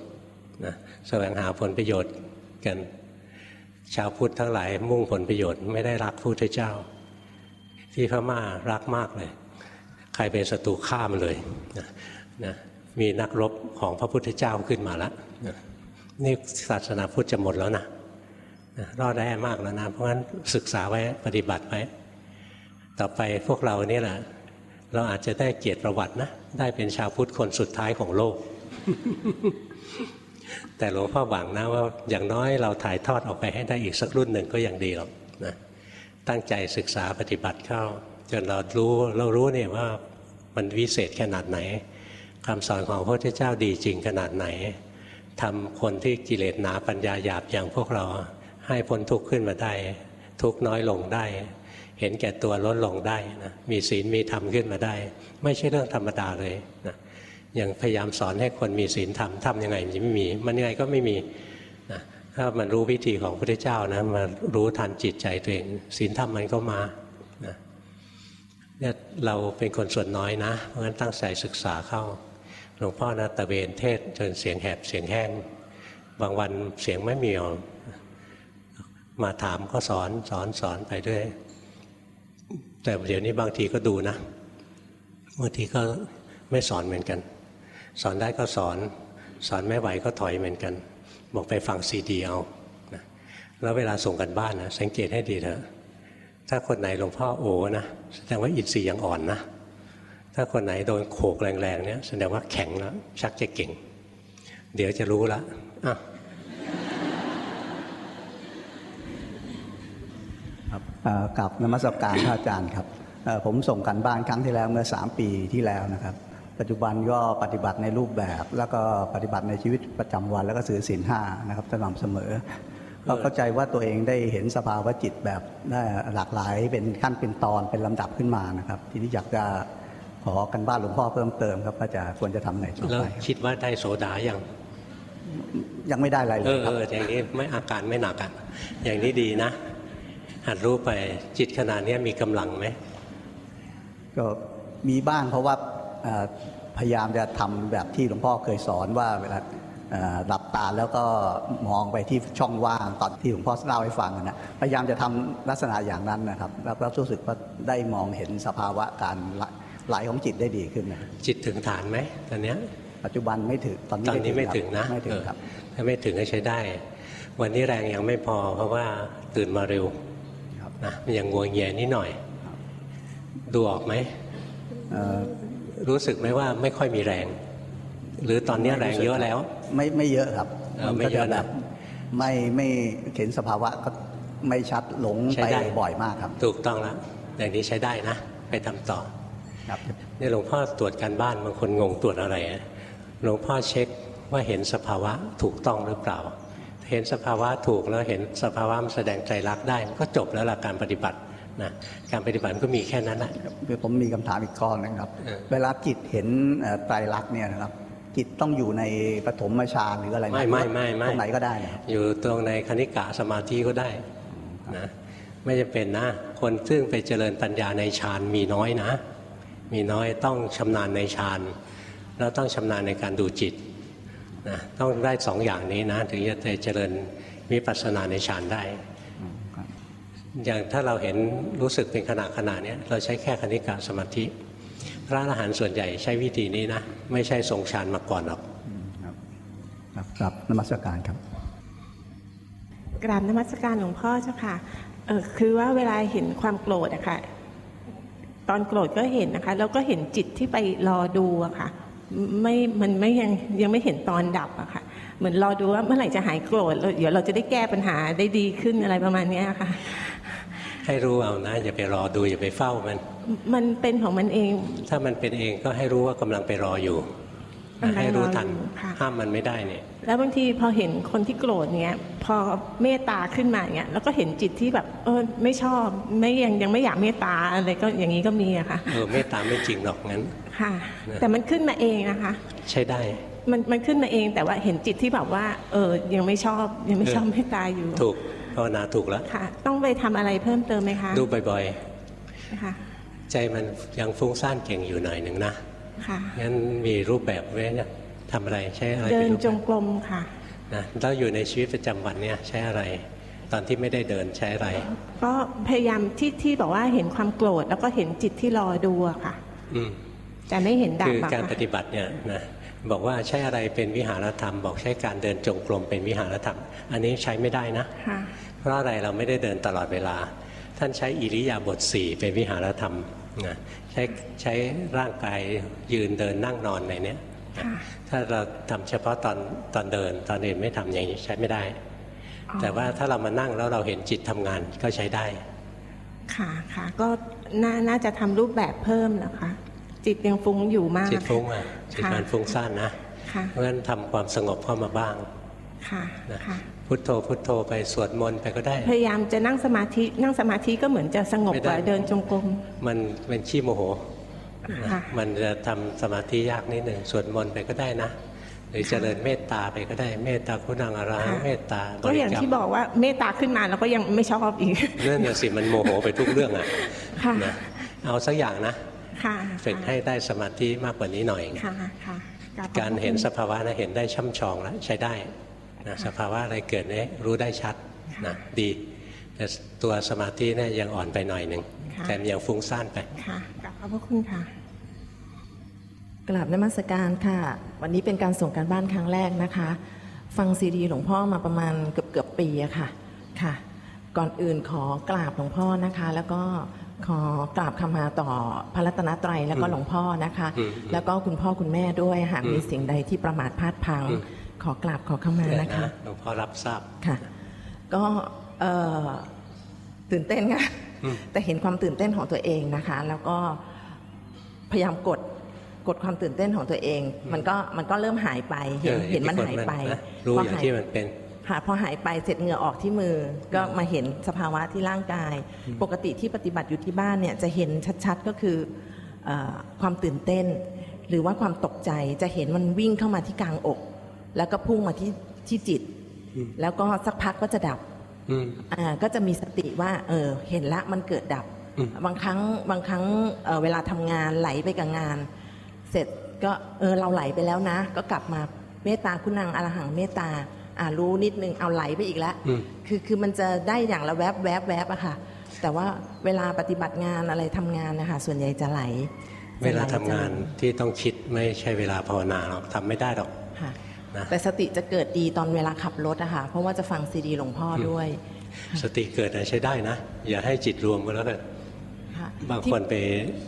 นะแสวงหาผลประโยชน์กัน ชาวพุทธทั้งหลายมุ่งผลประโยชน์ไม่ได้รักพระพุทธเจ้า ที่พม่ารักมากเลย ใครเป็นศัตรูฆ่ามันเลยนะนะมีนักรบของพระพุทธเจ้าขึ้นมาแล้วนี่ศาสนาพุทธจะหมดแล้วนะรอดได้มากแล้วนะ เพราะฉะนั้นศึกษาไว้ปฏิบัติไว้ ต่อไปพวกเรานี่แหละ เราอาจจะได้เกียรติประวัตินะ ได้เป็นชาวพุทธคนสุดท้ายของโลก แต่หลวงพ่อหวังนะว่าอย่างน้อยเราถ่ายทอดออกไปให้ได้อีกสักรุ่นหนึ่งก็ยังดีหรอกนะตั้งใจศึกษาปฏิบัติเข้า จนเรารู้เรารู้เนี่ยว่ามันวิเศษขนาดไหนคำสอนของพระพุทธเจ้าดีจริงขนาดไหนทำคนที่กิเลสหนาปัญญาหยาบอย่างพวกเราให้พ้นทุกข์ขึ้นมาได้ ทุกข์น้อยลงได้ เห็นแก่ตัวลดลงได้นะมีศีลมีธรรมขึ้นมาได้ ไม่ใช่เรื่องธรรมดาเลยนะอย่างพยายามสอนให้คนมีศีลธรรมทำยังไงมันจะไม่มี มันยังไงก็ไม่มีนะถ้ามันรู้วิธีของพระเจ้านะมารู้ทันจิตใจตัวเองศีลธรรมมันก็มานะเนี่ยเราเป็นคนส่วนน้อยนะ เพราะฉะนั้นตั้งใจศึกษาเข้าหลวงพ่อนะตะเวนเทศจนเสียงแหบเสียงแห้ง บางวันเสียงไม่มีออกมาถามก็สอนสอนสอนไปด้วย แต่เดี๋ยวนี้บางทีก็ดูนะบางทีก็ไม่สอนเหมือนกัน สอนได้ก็สอน สอนไม่ไหวก็ถอยเหมือนกัน บอกไปฟังซีดีเอานะแล้วเวลาส่งกันบ้านนะสังเกตให้ดีเถอะถ้าคนไหนหลวงพ่อโอ้นะแสดงว่าอินทรีย์ยังอ่อนนะถ้าคนไหนโดนโขกแรงๆเนี่ยแสดงว่าแข็งแล้วชักจะเก่ง เดี๋ยวจะรู้ละอะ ครับเอ่อ กับนมัสการพระอาจารย์ครับเอ่อผมส่งกันบ้านครั้งที่แล้วเมื่อ 3 ปีที่แล้วนะครับ ปัจจุบันก็ปฏิบัติในรูปแบบ แล้วก็ปฏิบัติในชีวิตประจำวัน แล้วก็สื่อศีลห้านะครับสม่ำเสมอก็เข้าใจว่าตัวเองได้เห็นสภาวะจิตแบบได้หลากหลายเป็นขั้นเป็นตอนเป็นลำดับขึ้นมานะครับ ทีนี้อยากจะขอกันบ้านหลวงพ่อเพิ่มเติมครับว่าจะควรจะทำไหนต่อแล้วไปคิดว่าได้โสดายังยังไม่ได้อะไรเลเอยอคเอรับออย่างนี้ไม่อาการไม่หนักอะอย่างนี้ดีนะ หัดรู้ไปจิตขนาดนี้มีกำลังไหมก็มีบ้างเพราะว่าเอ่อพยายามจะทำแบบที่หลวงพ่อเคยสอนว่าเวลาเอ่อหลับตาแล้วก็มองไปที่ช่องว่างตอนที่หลวงพ่อเล่าให้ฟังนะพยายามจะทำลักษณะอย่างนั้นนะครับ แล้วก็รู้สึกว่าได้มองเห็นสภาวะการไหลของจิตได้ดีขึ้นนะจิตถึงฐานไหมตอนเนี้ยปัจจุบันไม่ถึงตอนนี้ตอนนี้ไม่ถึงนะไม่ถึงเออครับถ้าไม่ถึงก็ใช้ได้ วันนี้แรงยังไม่พอเพราะว่าตื่นมาเร็วครับ นะมันยังงวงเงียนิดหน่อย ดูออกไหมเอ่อรู้สึกไหมว่าไม่ค่อยมีแรง หรือตอนนี้แรงเยอะแล้ว ไม่ไม่เยอะครับเออมันไม่ก็เยจะอะนะแบบไม่ไม่เห็นสภาวะก็ไม่ชัดหลงใช้ไปได้บ่อยมากครับ ถูกต้องแล้วอย่างนี้ใช้ได้นะ ไปทำต่อครับนี่หลวงพ่อตรวจการบ้านบางคนงงตรวจอะไรอะหลวงพ่อเช็คว่าเห็นสภาวะถูกต้องหรือเปล่า เห็นสภาวะถูกแล้วเห็นสภาวะมันแสดงใจรักได้มันก็จบแล้วล่ะการปฏิบัตินะการปฏิบัติก็มีแค่นั้นแหละคือผมมีคำถามอีกข้อหนึงครับเออเวลาจิตเห็นเอ่อไตรลักษณ์เนี่ยนะครับจิตต้องอยู่ในปฐมฌานหรืออะไรหไม่ไม่ไม่ไม่ตรงไหนก็ได้นะครับอยู่ตรงในคณิกะสมาธิก็ได้นะไม่จะเป็นนะ คนซึ่งไปเจริญปัญญาในฌานมีน้อยนะ มีน้อยต้องชำนาญในฌานแล้วต้องชำนาญในการดูจิต นะต้องได้สองอย่างนี้นะถึงจะเจริญวิปัสสนาในฌานได้ครับอย่างถ้าเราเห็นรู้สึกเป็นขณะขณะเนี้ยเราใช้แค่คณิกะสมาธิ พระอรหันต์ส่วนใหญ่ใช้วิธีนี้นะ ไม่ใช่ทรงฌานมาก่อนหรอกอืมครับครับครับนมัสการครับกราบนมัสการหลวงพ่อเจ้าค่ะเออคือว่าเวลาเห็นความโกรธอะค่ะ ตอนโกรธก็เห็นนะคะ แล้วก็เห็นจิตที่ไปรอดูอะค่ะ ไม่มันไม่ยังยังไม่เห็นตอนดับอะค่ะ เหมือนรอดูว่าเมื่อไหร่จะหายโกรธแล้วเดี๋ยวเราจะได้แก้ปัญหาได้ดีขึ้นอะไรประมาณเนี้ยค่ะ ให้รู้เอานะอย่าไปรอดูอย่าไปเฝ้ามัน มันเป็นของมันเอง ถ้ามันเป็นเองก็ให้รู้ว่ากำลังไปรออยู่กำลังรออยู่ให้รู้ทันค่ะห้ามมันไม่ได้เนี่ย แล้วบางทีพอเห็นคนที่โกรธเนี้ย พอเมตตาขึ้นมาเนี้ยแล้วก็เห็นจิตที่แบบเออไม่ชอบไม่ยังยังไม่อยากเมตตาอะไรก็อย่างนี้ก็มีอะค่ะเออเมตตาไม่จริงหรอกงั้น ค่ะนะแต่มันขึ้นมาเองนะคะ ใช้ได้มันมันขึ้นมาเองแต่ว่าเห็นจิตที่แบบว่า เออยังไม่ชอบยังไม่ชอบเออเมตตาอยู่ ถูกภาวนาถูกแล้วค่ะ ต้องไปทำอะไรเพิ่มเติมไหมคะดูบ่อยค่ะๆใจมันยังฟุ้งซ่านเก่งอยู่หน่อยหนึ่งนะค่ะงั้นมีรูปแบบไว้เนี่ยทำอะไรใช้อะไรเดิเป็นนรูปจแบบงกรมค่ะนะแล้วอยู่ในชีวิตประจำวันเนี่ยใช้อะไร ตอนที่ไม่ได้เดินใช้อะไร ก็พยายามที่ที่บอกว่าเห็นความโกรธแล้วก็เห็นจิตที่รอดูอะค่ะ อืม แต่ไม่เห็นดับคืออะการปค่ะฏิบัติเนี่ยนะบอกว่าใช้อะไรเป็นวิหารธรรม บอกใช้การเดินจงกรมเป็นวิหารธรรม อันนี้ใช้ไม่ได้นะค่ะเพราะอะไรเราไม่ได้เดินตลอดเวลา ท่านใช้อิริยาบถสี่เป็นวิหารธรรมนะใช้ใช้ร่างกายยืนเดินนั่งนอนในเนี้ยค่ะถ้าเราทำเฉพาะตอนตอนเดินตอนอื่นไม่ทำอย่างนี้ใช้ไม่ได้ แต่ว่าถ้าเรามานั่งแล้วเราเห็นจิตทำงานก็ใช้ได้ ค่ะค่ะก็น่าน่าจะทำรูปแบบเพิ่มนะคะ จิตยังฟุ้งอยู่มาก จิตฟุ้งอะจิตมันฟุ้งซ่านนะค่ะเพราะฉะนั้นทำความสงบเข้ามาบ้างค่ะนะค่ะพุทโธพุทโธไปสวดมนต์ไปก็ได้ พยายามจะนั่งสมาธินั่งสมาธิก็เหมือนจะสงบไม่กได้ว่าเดินจงกรมมันเป็นขี้โมโหนะค่ะมันจะทำสมาธิยากนิดหนึ่งสวดมนต์ไปก็ได้นะหรือเจริญเมตตาไปก็ได้เมตตาคุณังอรหังเมตตาก็อย่างที่บอกว่าเมตตาขึ้นมาแล้วก็ยังไม่ชอบอีกเรื่องอย่างสิมันโมโหไปทุกเรื่องอะค่ะนะเอาสักอย่างนะค่ะ ฝึกให้ได้สมาธิมากกว่านี้หน่อยค่ะค่ะบขอบพะการเห็นคุณสภาวะนะเห็นได้ช่ำชองแล้วใช้ได้นะสภาวะอะไรเกิดเนี่ยรู้ได้ชัดนะดีแต่ตัวสมาธิเนี่ยยังอ่อนไปหน่อยหนึ่งค่ะแต่มันยังฟุ้งซ่านไปค่ะกราบขอบพระคุณค่ะกราบนมัสการค่ะ วันนี้เป็นการส่งการบ้านครั้งแรกนะคะ ฟังซีดีหลวงพ่อมาประมาณเกือบเกือบปีอะค่ะค่ะ ก่อนอื่นขอกราบหลวงพ่อนะคะ แล้วก็ ขอกราบคำมาต่อพระรัตนตรัยแล้วก็หลวงพ่อนะคะอืมแล้วก็คุณพ่อคุณแม่ด้วยหากมีสิ่งใดที่ประมาทพลาดพลังอืมขอกราบขอเข้ามาเนี่ยนะคะนะหลวงพ่อรับทราบค่ะ ก็เอ่อตื่นเต้นค่ะอืมแต่เห็นความตื่นเต้นของตัวเองนะคะ แล้วก็พยายามกดกดความตื่นเต้นของตัวเอง มันก็มันก็เริ่มหายไปเห็นออเห็นมันที่คหายไปะรู้พอย่างหายที่มันเป็น ค่ะพอหายไปเสร็จเหงื่อออกที่มือ ก็มาเห็นสภาวะที่ร่างกาย ปกติที่ปฏิบัติอยู่ที่บ้านเนี่ยจะเห็นชัดๆก็คือเออความตื่นเต้น หรือว่าความตกใจจะเห็นมันวิ่งเข้ามาที่กลางอก แล้วก็พุ่งมาที่ที่จิตอืมแล้วก็สักพักก็จะดับอืมอ่าก็จะมีสติว่าเออเห็นละมันเกิดดับอืมบางครั้งบางครั้งเอ่อเวลาทำงานไหลไปกับงาน เสร็จก็เออเราไหลไปแล้วนะ ก็กลับมาเมตตาคุณนางอรหังเมตตา อ่ารู้นิดนึงเอาไหลไปอีกแล้วอืมคือคือมันจะได้อย่างละแวบแวบแวบอะค่ะ แต่ว่าเวลาปฏิบัติงานอะไรทำงานนะคะส่วนใหญ่จะไหล เวลาจะไหทำงานที่ต้องคิดไม่ใช่เวลาภาวนาหรอกทำไม่ได้หรอกค่ะนะแต่สติจะเกิดดีตอนเวลาขับรถอะค่ะเพราะว่าจะฟังซีดีหลวงพ่อด้วย สติเกิดนะใช้ได้นะ อย่าให้จิตรวมก็แล้วกันค่ะบางที่คนไป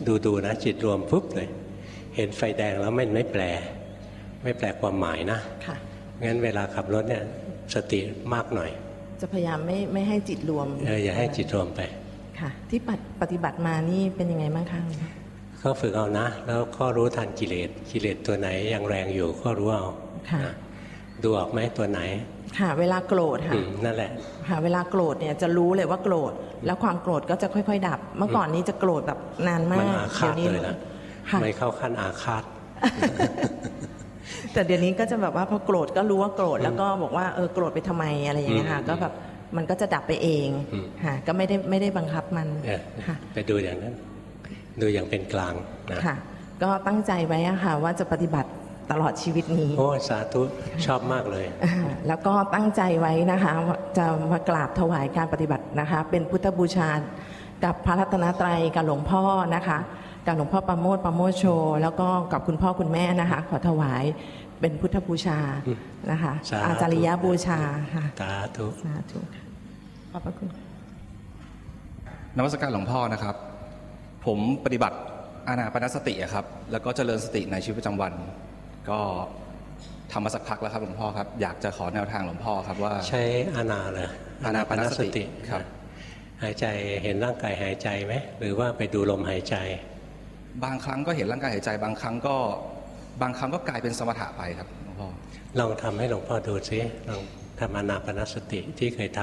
ดูดูๆนะ จิตรวมปุ๊บเลย เห็นไฟแดงแล้วไม่ไม่แปล ไม่แปลความหมายนะค่ะ งั้นเวลาขับรถเนี่ยสติมากหน่อย จะพยายามไม่ไม่ให้จิตรวมเอออย่าให้จิตรวมไปค่ะที่ปฏิปฏิบัติมานี่เป็นยังไงบ้างคะก็ฝึกเอานะ แล้วก็รู้ทันกิเลสกิเลสตัวไหนยังแรงอยู่ก็รู้เอาค่ะนะดูออกไหมตัวไหน ค่ะ เวลาโกรธค่ะอืมนั่นแหละค่ะเวลาโกรธเนี่ยจะรู้เลยว่าโกรธ แล้วความโกรธก็จะค่อย ๆ ดับ เมื่อก่อนนี้จะโกรธแบบนานมามันกอาฆาตนี้เลยนะค่ะไม่เข้าขั้นอาฆาต แต่เดี๋ยวนี้ก็จะแบบว่าพอโกรธก็รู้ว่าโกรธแล้วก็บอกว่าเออโกรธไปทำไมอะไรอย่างเงี้ยค่ะอืมก็แบบมันก็จะดับไปเองอืมค่ะก็ไม่ได้ไม่ได้บังคับมันเออค่ะไปดูอย่างนั้น ดูอย่างเป็นกลางนะค่ะ ก็ตั้งใจไว้อะค่ะว่าจะปฏิบัติตลอดชีวิตนี้ โอ้สาธุชอบมากเลยอ่าแล้วก็ตั้งใจไว้นะคะว่าจะมากราบถวายการปฏิบัตินะคะ เป็นพุทธบูชากับพระรัตนตรัยกับหลวงพ่อนะคะ กับหลวงพ่อประโมทประโมทโช แล้วก็กับคุณพ่อคุณแม่นะคะ ขอถวายเป็นพุทธบูชานะคะสาธุอาจาริยบูชาค่ะสาธุสาธุค่ะขอบพระคุณนมัสการหลวงพ่อนะครับ ผมปฏิบัติอานาปนสติอะครับ แล้วก็เจริญสติในชีวิตประจำวัน ก็ทำมาสักพักแล้วครับหลวงพ่อครับ อยากจะขอแนวทางหลวงพ่อครับว่า ใช้อานาเลยอานาปานสติครับ หายใจเห็นร่างกายหายใจไหมหรือว่าไปดูลมหายใจ บางครั้งก็เห็นร่างกายหายใจ บางครั้งก็บางครั้งก็กลายเป็นสมถะไปครับหลวงพ่อลองทำให้หลวงพ่อดูซิลองทำอานาปนสติที่เคยท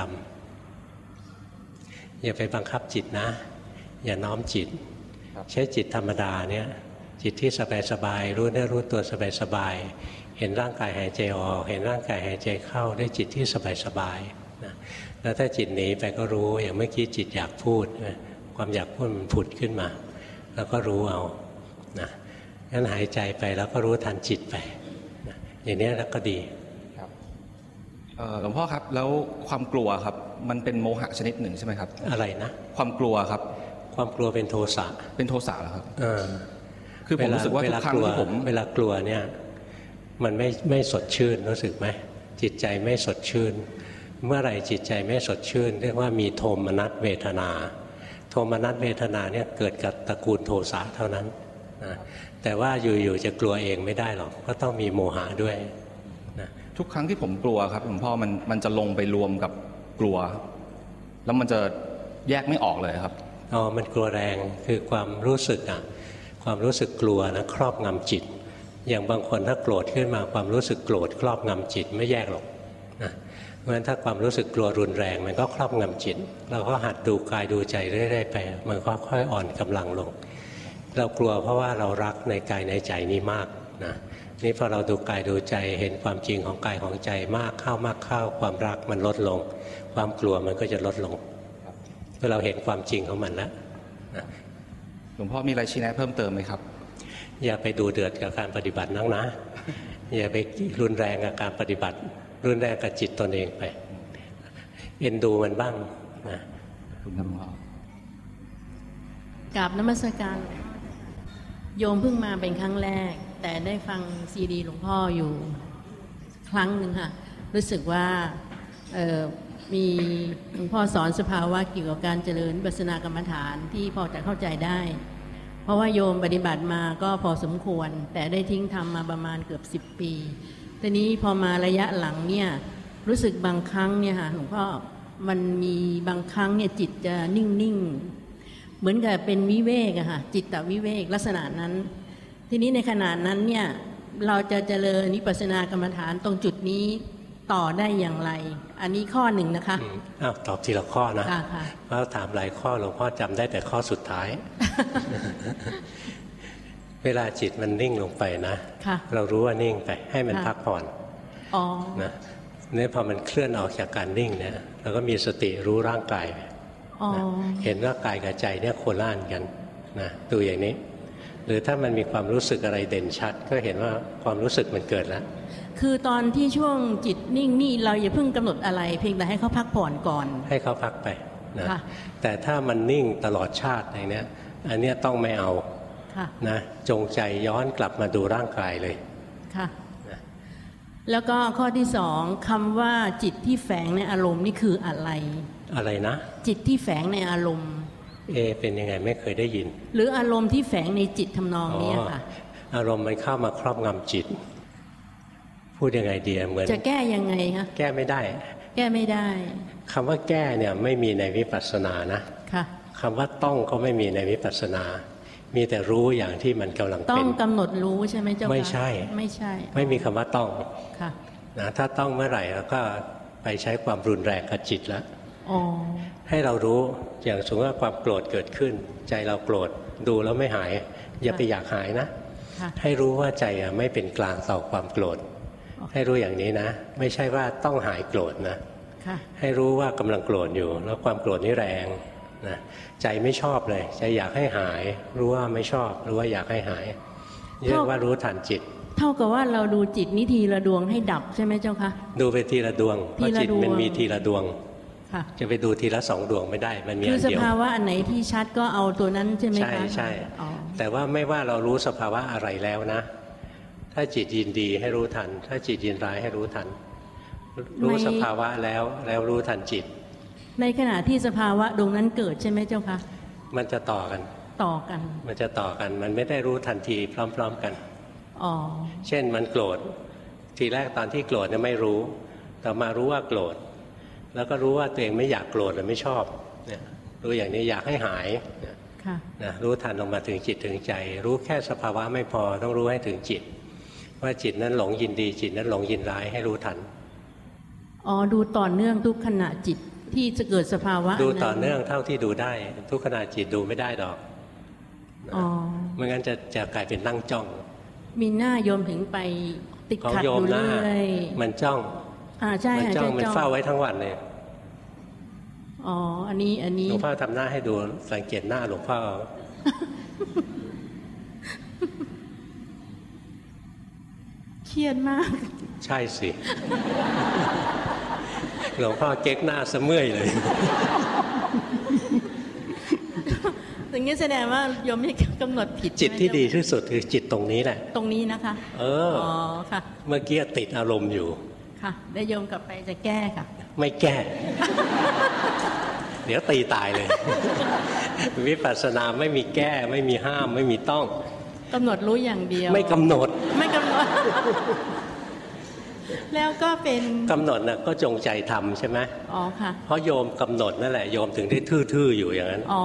ำอย่าไปบังคับจิตนะ อย่าน้อมจิตครับใช้จิตธรรมดาเนี่ยจิตที่สบายสบายๆรู้เนื้อรู้ตัวสบายสบายๆเห็นร่างกายหายใจออก เห็นร่างกายหายใจเข้าด้วยจิตที่สบายสบายนะแล้วถ้าจิตหนีไปก็รู้อย่างเมื่อกี้จิตอยากพูดนะความอยากพูดมันผุดขึ้นมา แล้วก็รู้เอานะงั้นหายใจไปแล้วก็รู้ทันจิตไปนะอย่างนี้แล้วก็ดีครับเอ่อหลวงพ่อครับแล้วความกลัวครับ มันเป็นโมหะชนิดหนึ่งใช่ไหมครับ อะไรนะความกลัวครับ ความกลัวเป็นโทสะเป็นโทสะเหรอครับเออคือผมรู้สึกว่าทุกครั้งเวลที่ผมเวลากลัวเนี่ยมันไม่ไม่สดชื่นรู้สึกไหมจิตใจไม่สดชื่น เมื่อไหร่จิตใจไม่สดชื่น เรียกว่ามีโทมนัสเวทนาโท มนัสเวทนาเนี่ยเกิดกับตระกูลโทสะเท่านั้นนะแต่ว่าอยู่ๆจะกลัวเองไม่ได้หรอกก็ต้องมีโมหะด้วยนะทุกครั้งที่ผมกลัวครับหลวงพ่อมันมันจะลงไปรวมกับกลัว แล้วมันจะแยกไม่ออกเลยครับอ๋อมันกลัวแรงคือความรู้สึกอะความรู้สึกกลัวนะครอบงำจิต อย่างบางคนถ้าโกรธขึ้นมาความรู้สึกโกรธครอบงำจิตไม่แยกหรอกนะเพ ราะฉะนั้นถ้าความรู้สึกกลัวรุนแรง มันก็ครอบงำจิต เราก็หัดดูกายดูใจเรื่อยๆไป มันก็ค่อยอ่อนกำลังลง เรากลัวเพราะว่าเรารักในกายในใจนี้มากนะนี่พอเราดูกายดูใจเห็นความจริงของกายของใจมากเข้ามากเข้าความรักมันลดลง ความกลัวมันก็จะลดลงเมื่อเราเห็นความจริงของมันแล้วหลวงพ่อมีอะไรชี้แนะเพิ่มเติมไหมครับ อย่าไปดูเดือดกับการปฏิบัตินักนะอย่าไปรุนแรงกับการปฏิบัติ รุนแรงกับจิตตนเองไป เอ็นดูมันบ้างนะคุณครับหลวงพ่อกราบนมัสการ โยมเพิ่งมาเป็นครั้งแรก แต่ได้ฟังซีดีหลวงพ่ออยู่ครั้งหนึ่งค่ะ รู้สึกว่าเอ่อมีหลวงพ่อสอนสภาวะเกี่ยวกับการเจริญวิปัสสนากรรมฐานที่พอจะเข้าใจได้ เพราะว่าโยมปฏิบัติมาก็พอสมควร แต่ได้ทิ้งทำมาประมาณเกือบสิบ10ปี ทีนี้พอมาระยะหลังเนี่ยรู้สึกบางครั้งเนี่ยค่ะหลวงพ่อมันมีบางครั้งเนี่ยจิตจะนิ่งๆ เหมือนกับเป็นวิเวกอะค่ะจิตตวิเวกลักษณะนั้น ทีนี้ในขณะนั้นเนี่ยเราจะเจริญวิปัสสนากรรมฐานตรงจุดนี้ต่อได้อย่างไร อันนี้ข้อหนึ่งนะคะอืมอ้าวตอบทีละข้อนะค่ะค่ะเพราะถามหลายข้อหลวงพ่อจำได้แต่ข้อสุดท้าย เวลาจิตมันนิ่งลงไปนะค่ะเรารู้ว่านิ่งไปให้มันค่ะพักผ่อนอ๋อนะเนี่ยพอมันเคลื่อนออกจากการนิ่งเนี่ยเราก็มีสติรู้ร่างกายไปอ๋อนะเห็นว่ากายกับใจเนี่ยโคล่านกันนะดูอย่างนี้ หรือถ้ามันมีความรู้สึกอะไรเด่นชัด ก็เห็นว่าความรู้สึกมันเกิดแล้วคือตอนที่ช่วงจิตนิ่งนี่เราอย่าเพิ่งกำหนดอะไร เพียงแต่ให้เขาพักผ่อนก่อน ให้เขาพักไปนะค่ะแต่ถ้ามันนิ่งตลอดชาติอย่างเนี้ยอันเนี้ยต้องไม่เอาค่ะ นะจงใจย้อนกลับมาดูร่างกายเลยค่ะนะแล้วก็ข้อที่สองคำว่าจิตที่แฝงในอารมณ์นี่คืออะไร อะไรนะ จิตที่แฝงในอารมณ์ เอ เป็นยังไงไม่เคยได้ยิน หรืออารมณ์ที่แฝงในจิตทำนองเนี้ยค่ะ อารมณ์มันเข้ามาครอบงำจิต พูดยังไงดีอะเหมือน จะแก้ยังไงคะแก้ไม่ได้ แก้ไม่ได้คำว่าแก้เนี่ยไม่มีในวิปัสสนานะค่ะคำว่าต้องก็ไม่มีในวิปัสสนา มีแต่รู้อย่างที่มันกำลังต้อเป็งนกำหนดรู้ใช่ไหมเจ้าคะไม่ใช่ไม่ใช่ ไม่มีคำว่าต้องค่ะนะถ้าต้องเมื่อไหร่แล้วก็ไปใช้ความรุนแรงกับจิตแล้วอ๋อให้เรารู้อย่างสมมติว่าความโกรธเกิดขึ้น ใจเราโกรธดูแล้วไม่หาย อย่าไปอยากหายนะค่ะให้รู้ว่าใจอะไม่เป็นกลางต่อความโกรธโอเคให้รู้อย่างนี้นะ ไม่ใช่ว่าต้องหายโกรธนะค่ะให้รู้ว่ากำลังโกรธอยู่ แล้วความโกรธนี่แรง นะใจไม่ชอบเลย ใจอยากให้หาย รู้ว่าไม่ชอบ รู้ว่าอยากให้หายเรียกว่ารู้ทันจิต เท่ากับว่าเราดูจิตนิทีละดวงให้ดับใช่ไหมเจ้าคะดูไปทีละดวงเพราะทีละจิตมันดวงมีทีละดวงค่ะจะไปดูทีละสองดวงไม่ได้ มันมีคือัอนสเดียวภาวะอันไหนที่ชัดก็เอาตัวนั้นใช่ไหมใช่คะใช่อ๋อแต่ว่าไม่ว่าเรารู้สภาวะอะไรแล้วนะ ถ้าจิตยินดีให้รู้ทัน ถ้าจิตยินร้ายให้รู้ทัน รู้สภาวะแล้วแล้วรู้ทันจิต ในขณะที่สภาวะดวงนั้นเกิดใช่ไหมเจ้าคะมันจะต่อกัน ต่อกัน มันจะต่อกัน มันไม่ได้รู้ทันทีพร้อม ๆกันอ๋อเช่นมันโกรธทีแรกตอนที่โกรธเนี่ยไม่รู้ ต่อมารู้ว่าโกรธแล้วก็รู้ว่าตัวเองไม่อยากโกรธหรือไม่ชอบเนี่ยรู้อย่างนี้อยากให้หายเนี่ยค่ะนะรู้ทันลงมาถึงจิตถึงใจ รู้แค่สภาวะไม่พอต้องรู้ให้ถึงจิต ว่าจิตนั้นหลงยินดีจิตนั้นหลงยินร้ายให้รู้ทันอ๋อดูต่อเนื่องทุกขณะจิต ที่จะเกิดสภาวะ ดูต่อเนื่องเท่าที่ดูได้ ทุกขณะจิตดูไม่ได้ดอกอ๋อไม่งั้นจะจะกลายเป็นนั่งจ้อง มีหน้าโยมถึงไปติดของขัดโยอมยู่หน้าเรื่อยมันจ้อง อ่าใช่มัค่ะจ้องใช่มันจ้องเฝ้าไว้ทั้งวันเลยอ๋ออันนี้อันหนี้ลวงพ่อทำหน้าให้ดูสังเกตหน้าหลวงพ่อ เอาเครียดมาก ใช่สิหลวงพ่อเก๊กหน้าเสมื่อยเลยอย่างนี้แสดงว่าโยมไม่กำหนดผิดจิตที่ใช่ไหมดีที่สุดคือจิตตรงนี้แหละ ตรงนี้นะคะ เอออ๋อค่ะ เมื่อกี้ติดอารมณ์อยู่ ค่ะได้โยมกลับไปจะแก้ค่ะ ไม่แก้ เดี๋ยวตีตายเลย วิปัสสนาไม่มีแก้ ไม่มีห้าม ไม่มีต้องกำหนดรู้อย่างเดียว ไม่กำหนดไม่กำหนด แล้วก็เป็นกำหนดน่ะก็จงใจทำใช่ไหมอ๋อค่ะ เพราะโยมกำหนดนั่นแหละโยมถึงได้ทื่อๆอยู่อย่างนั้นอ๋อ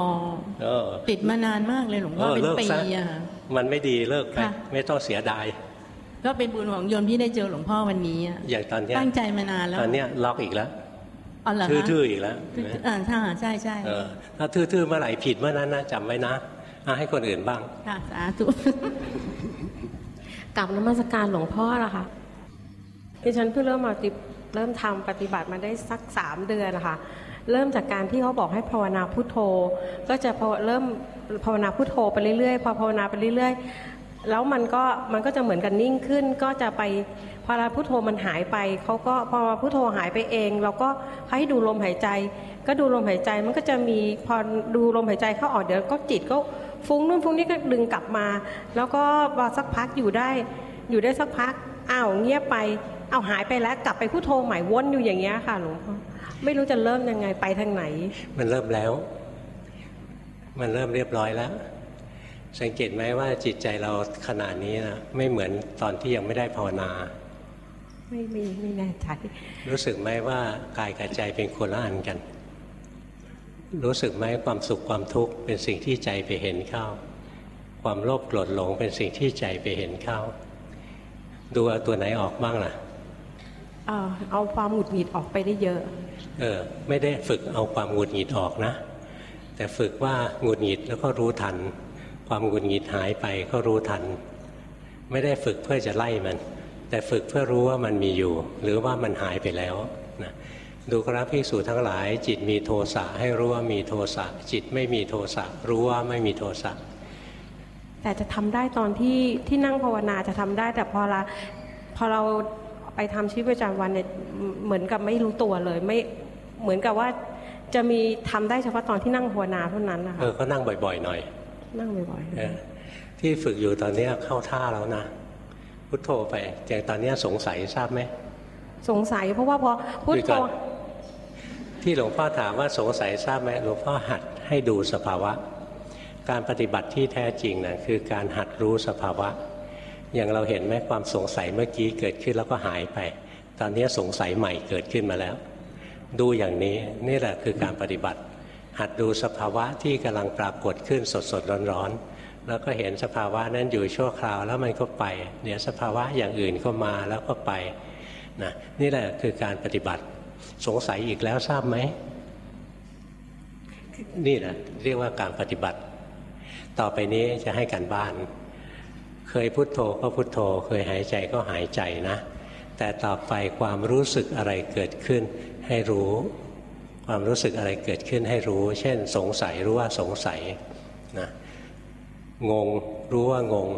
เออติดมานานมากเลยหลวงพ่อเออเป็นเลิกปีซะอะค่ะมันไม่ดีเลิกไปค่ะไม่ต้องเสียดายก็เป็นบุญของโยมที่ได้เจอหลวงพ่อวันนี้อะอย่างตอนเนี้ยตั้งใจมานานแล้วตอนเนี้ยล็อกอีกแล้วอ๋อเหรอคะทื่อๆอีกแล้วทื่อๆอ่าใช่ใช่ใช่เออถ้าทื่อๆเมื่อไหร่ผิดเมื่อนั้นนะจำไว้นะอะให้คนอื่นบ้างค่ะสาธุ กลับนมัสการหลวงพ่อละค่ะดิฉันเพิ่งเริ่มมาติเริ่มทำปฏิบัติมาได้สักสามเดือนนะคะเริ่มจากการที่เขาบอกให้ภาวนาพุทโธ ก็จะพอเริ่มภาวนาพุทโธไปเรื่อยๆ พอภาวนาไปเรื่อยๆ แล้วมันก็มันก็จะเหมือนกันนิ่งขึ้น ก็จะไปพอเวลาพุทโธมันหายไปเขาก็พอพุทโธหายไปเอง เราก็ให้ดูลมหายใจ ก็ดูลมหายใจมันก็จะมีพอดูลมหายใจเข้าออกเดี๋ยวก็จิตก็ ฟุ้งนู่นฟุ้งนี่ก็ดึงกลับมา แล้วก็พอสักพักอยู่ได้ อยู่ได้สักพักอ้าวเงียบไปอ้าวหายไปแล้วกลับไปพุโทโธใหม่วนอยู่อย่างเงี้ยค่ะหลวงพ่อไม่รู้จะเริ่มยังไงไปทางไหน มันเริ่มแล้ว มันเริ่มเรียบร้อยแล้ว สังเกตไหมว่าจิตใจเราขนาดนี้นะไม่เหมือนตอนที่ยังไม่ได้ภาวนา ไม่ไม่ไม่แน่ใจรู้สึกไหมว่ากายกับใจเป็นคนละอันกัน รู้สึกไหมความสุขความทุกข์เป็นสิ่งที่ใจไปเห็นเข้า ความโลภโกรธหลงเป็นสิ่งที่ใจไปเห็นเข้า ดูเอาตัวไหนออกบ้างล่ะเอ่อเอาความหงุดหงิดออกไปได้เยอะ เออ ไม่ได้ฝึกเอาความหงุดหงิดออกนะ แต่ฝึกว่าหงุดหงิดแล้วก็รู้ทัน ความหงุดหงิดหายไปก็รู้ทัน ไม่ได้ฝึกเพื่อจะไล่มัน แต่ฝึกเพื่อรู้ว่ามันมีอยู่ หรือว่ามันหายไปแล้วนะ ดูกราภิกษุทั้งหลาย จิตมีโทสะให้รู้ว่ามีโทสะจิตไม่มีโทสะรู้ว่าไม่มีโทสะแต่จะทำได้ตอนที่ที่นั่งภาวนาจะทำได้ แต่พอเราพอเราไปทำชีวิตประจำวันเนี่ยเหมือนกับไม่รู้ตัวเลย ไม่เหมือนกับว่าจะมีทำได้เฉพาะตอนที่นั่งภาวนาเท่านั้นนะคะเออก็นั่งบ่อยๆหน่อย นั่งบ่อยเออที่ฝึกอยู่ตอนเนี้ยเข้าท่าแล้วนะพุทโธไปอย่างตอนเนี้ยสงสัยทราบไหมๆสงสัยเพราะว่าพอพุทคุยโธก่อน ที่หลวงพ่อถามว่าสงสัยทราบไหมหลวงพ่อหัดให้ดูสภาวะ การปฏิบัติที่แท้จริงนะคือการหัดรู้สภาวะ อย่างเราเห็นไหมความสงสัยเมื่อกี้เกิดขึ้นแล้วก็หายไป ตอนนี้สงสัยใหม่เกิดขึ้นมาแล้ว ดูอย่างนี้นี่แหละคือการปฏิบัติ หัดดูสภาวะที่กำลังปรากฏขึ้นสดสดร้อนร้อนๆแล้วก็เห็นสภาวะนั้นอยู่ชั่วคราวแล้วมันก็ไปเดี๋ยวสภาวะอย่างอื่นก็มาแล้วก็ไปนะนี่แหละคือการปฏิบัติ สงสัยอีกแล้วทราบไหม นี่แหละเรียกว่าการปฏิบัติ ต่อไปนี้จะให้การบ้าน เคยพุโทโธก็พุโทโธ เคยหายใจก็หายใจนะ แต่ต่อไปความรู้สึกอะไรเกิดขึ้น ให้รู้ ความรู้สึกอะไรเกิดขึ้นให้รู้ เช่น สงสัยรู้ว่าสงสัยนะงงรู้ว่างง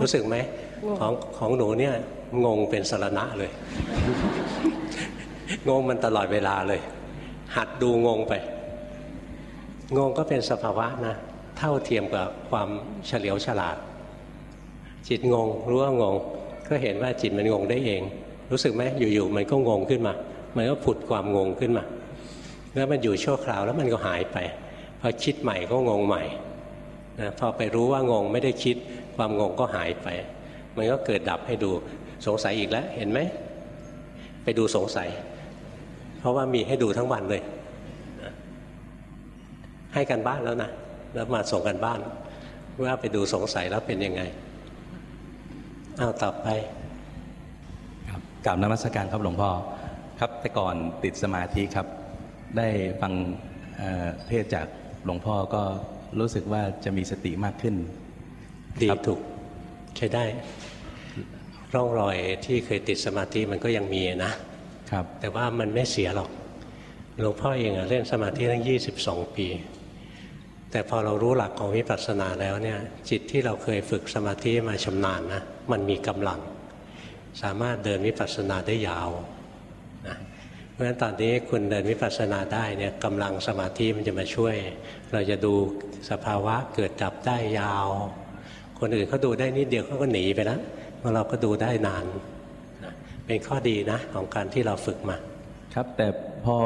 รู้สึกไหมของของหนูเนี่ยงงเป็นสารณะเลย งงมันตลอดเวลาเลย หัดดูงงไป งงก็เป็นสภาวะนะ เท่าเทียมกับความเฉลียวฉลาด จิตงงรู้ว่างง ก็เห็นว่าจิตมันงงได้เอง รู้สึกไหมอยู่ๆมันก็งงขึ้นมา มันก็ผุดความงงขึ้นมา แล้วมันอยู่ชั่วคราวแล้วมันก็หายไปพอคิดใหม่ก็งงใหม่นะพอไปรู้ว่างงไม่ได้คิดความงงก็หายไป มันก็เกิดดับให้ดูสงสัยอีกแล้วเห็นไหม ไปดูสงสัย เพราะว่ามีให้ดูทั้งวันเลยนะให้กันบ้านแล้วนะ แล้วมาส่งกันบ้าน ว่าไปดูสงสัยแล้วเป็นยังไงเอาต่อไปครับกราบนมัสการครับหลวงพ่อครับแต่ก่อนติดสมาธิครับ ได้ฟังเอ่อเทศจากหลวงพ่อก็รู้สึกว่าจะมีสติมากขึ้นดีครับถูกใช้ได้ ร่องรอยที่เคยติดสมาธิมันก็ยังมีนะ ครับแต่ว่ามันไม่เสียหรอกหลวงพ่อเองเล่นสมาธิตั้งยี่สิบสองปี แต่พอเรารู้หลักของวิปัสสนาแล้วเนี่ยจิตที่เราเคยฝึกสมาธิมาชำนาญนะมันมีกำลัง สามารถเดินวิปัสสนาได้ยาวนะเพราะฉะนั้นตอนนี้คุณเดินวิปัสสนาได้เนี่ยกำลังสมาธิมันจะมาช่วย เราจะดูสภาวะเกิดดับได้ยาว คนอื่นเขาดูได้นิดเดียวเขาก็หนีไปแล้วเราก็ดูได้นาน เป็นข้อดีนะของการที่เราฝึกมา ครับแต่พอ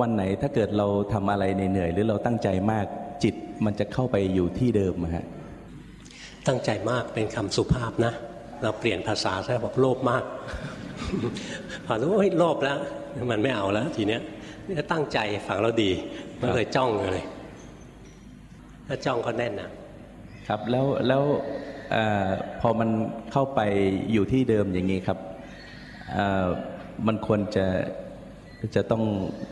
วันไหนถ้าเกิดเราทำอะไรเหนื่อยๆหรือเราตั้งใจมากจิตมันจะเข้าไปอยู่ที่เดิมอะฮะตั้งใจมากเป็นคำสุภาพนะ เราเปลี่ยนภาษาซะบอกโลภมากพอรู้ว่าเฮ้ยโลภแล้ว มันไม่เอาแล้ว ทีเนี้ยนี่ตั้งใจฝังเราดีมันเลยจ้องเลยถ้าจ้องก็แน่นนะครับแล้วแล้วเออพอมันเข้าไปอยู่ที่เดิมอย่างนี้ครับเอ่อ มันควรจะจะต้อง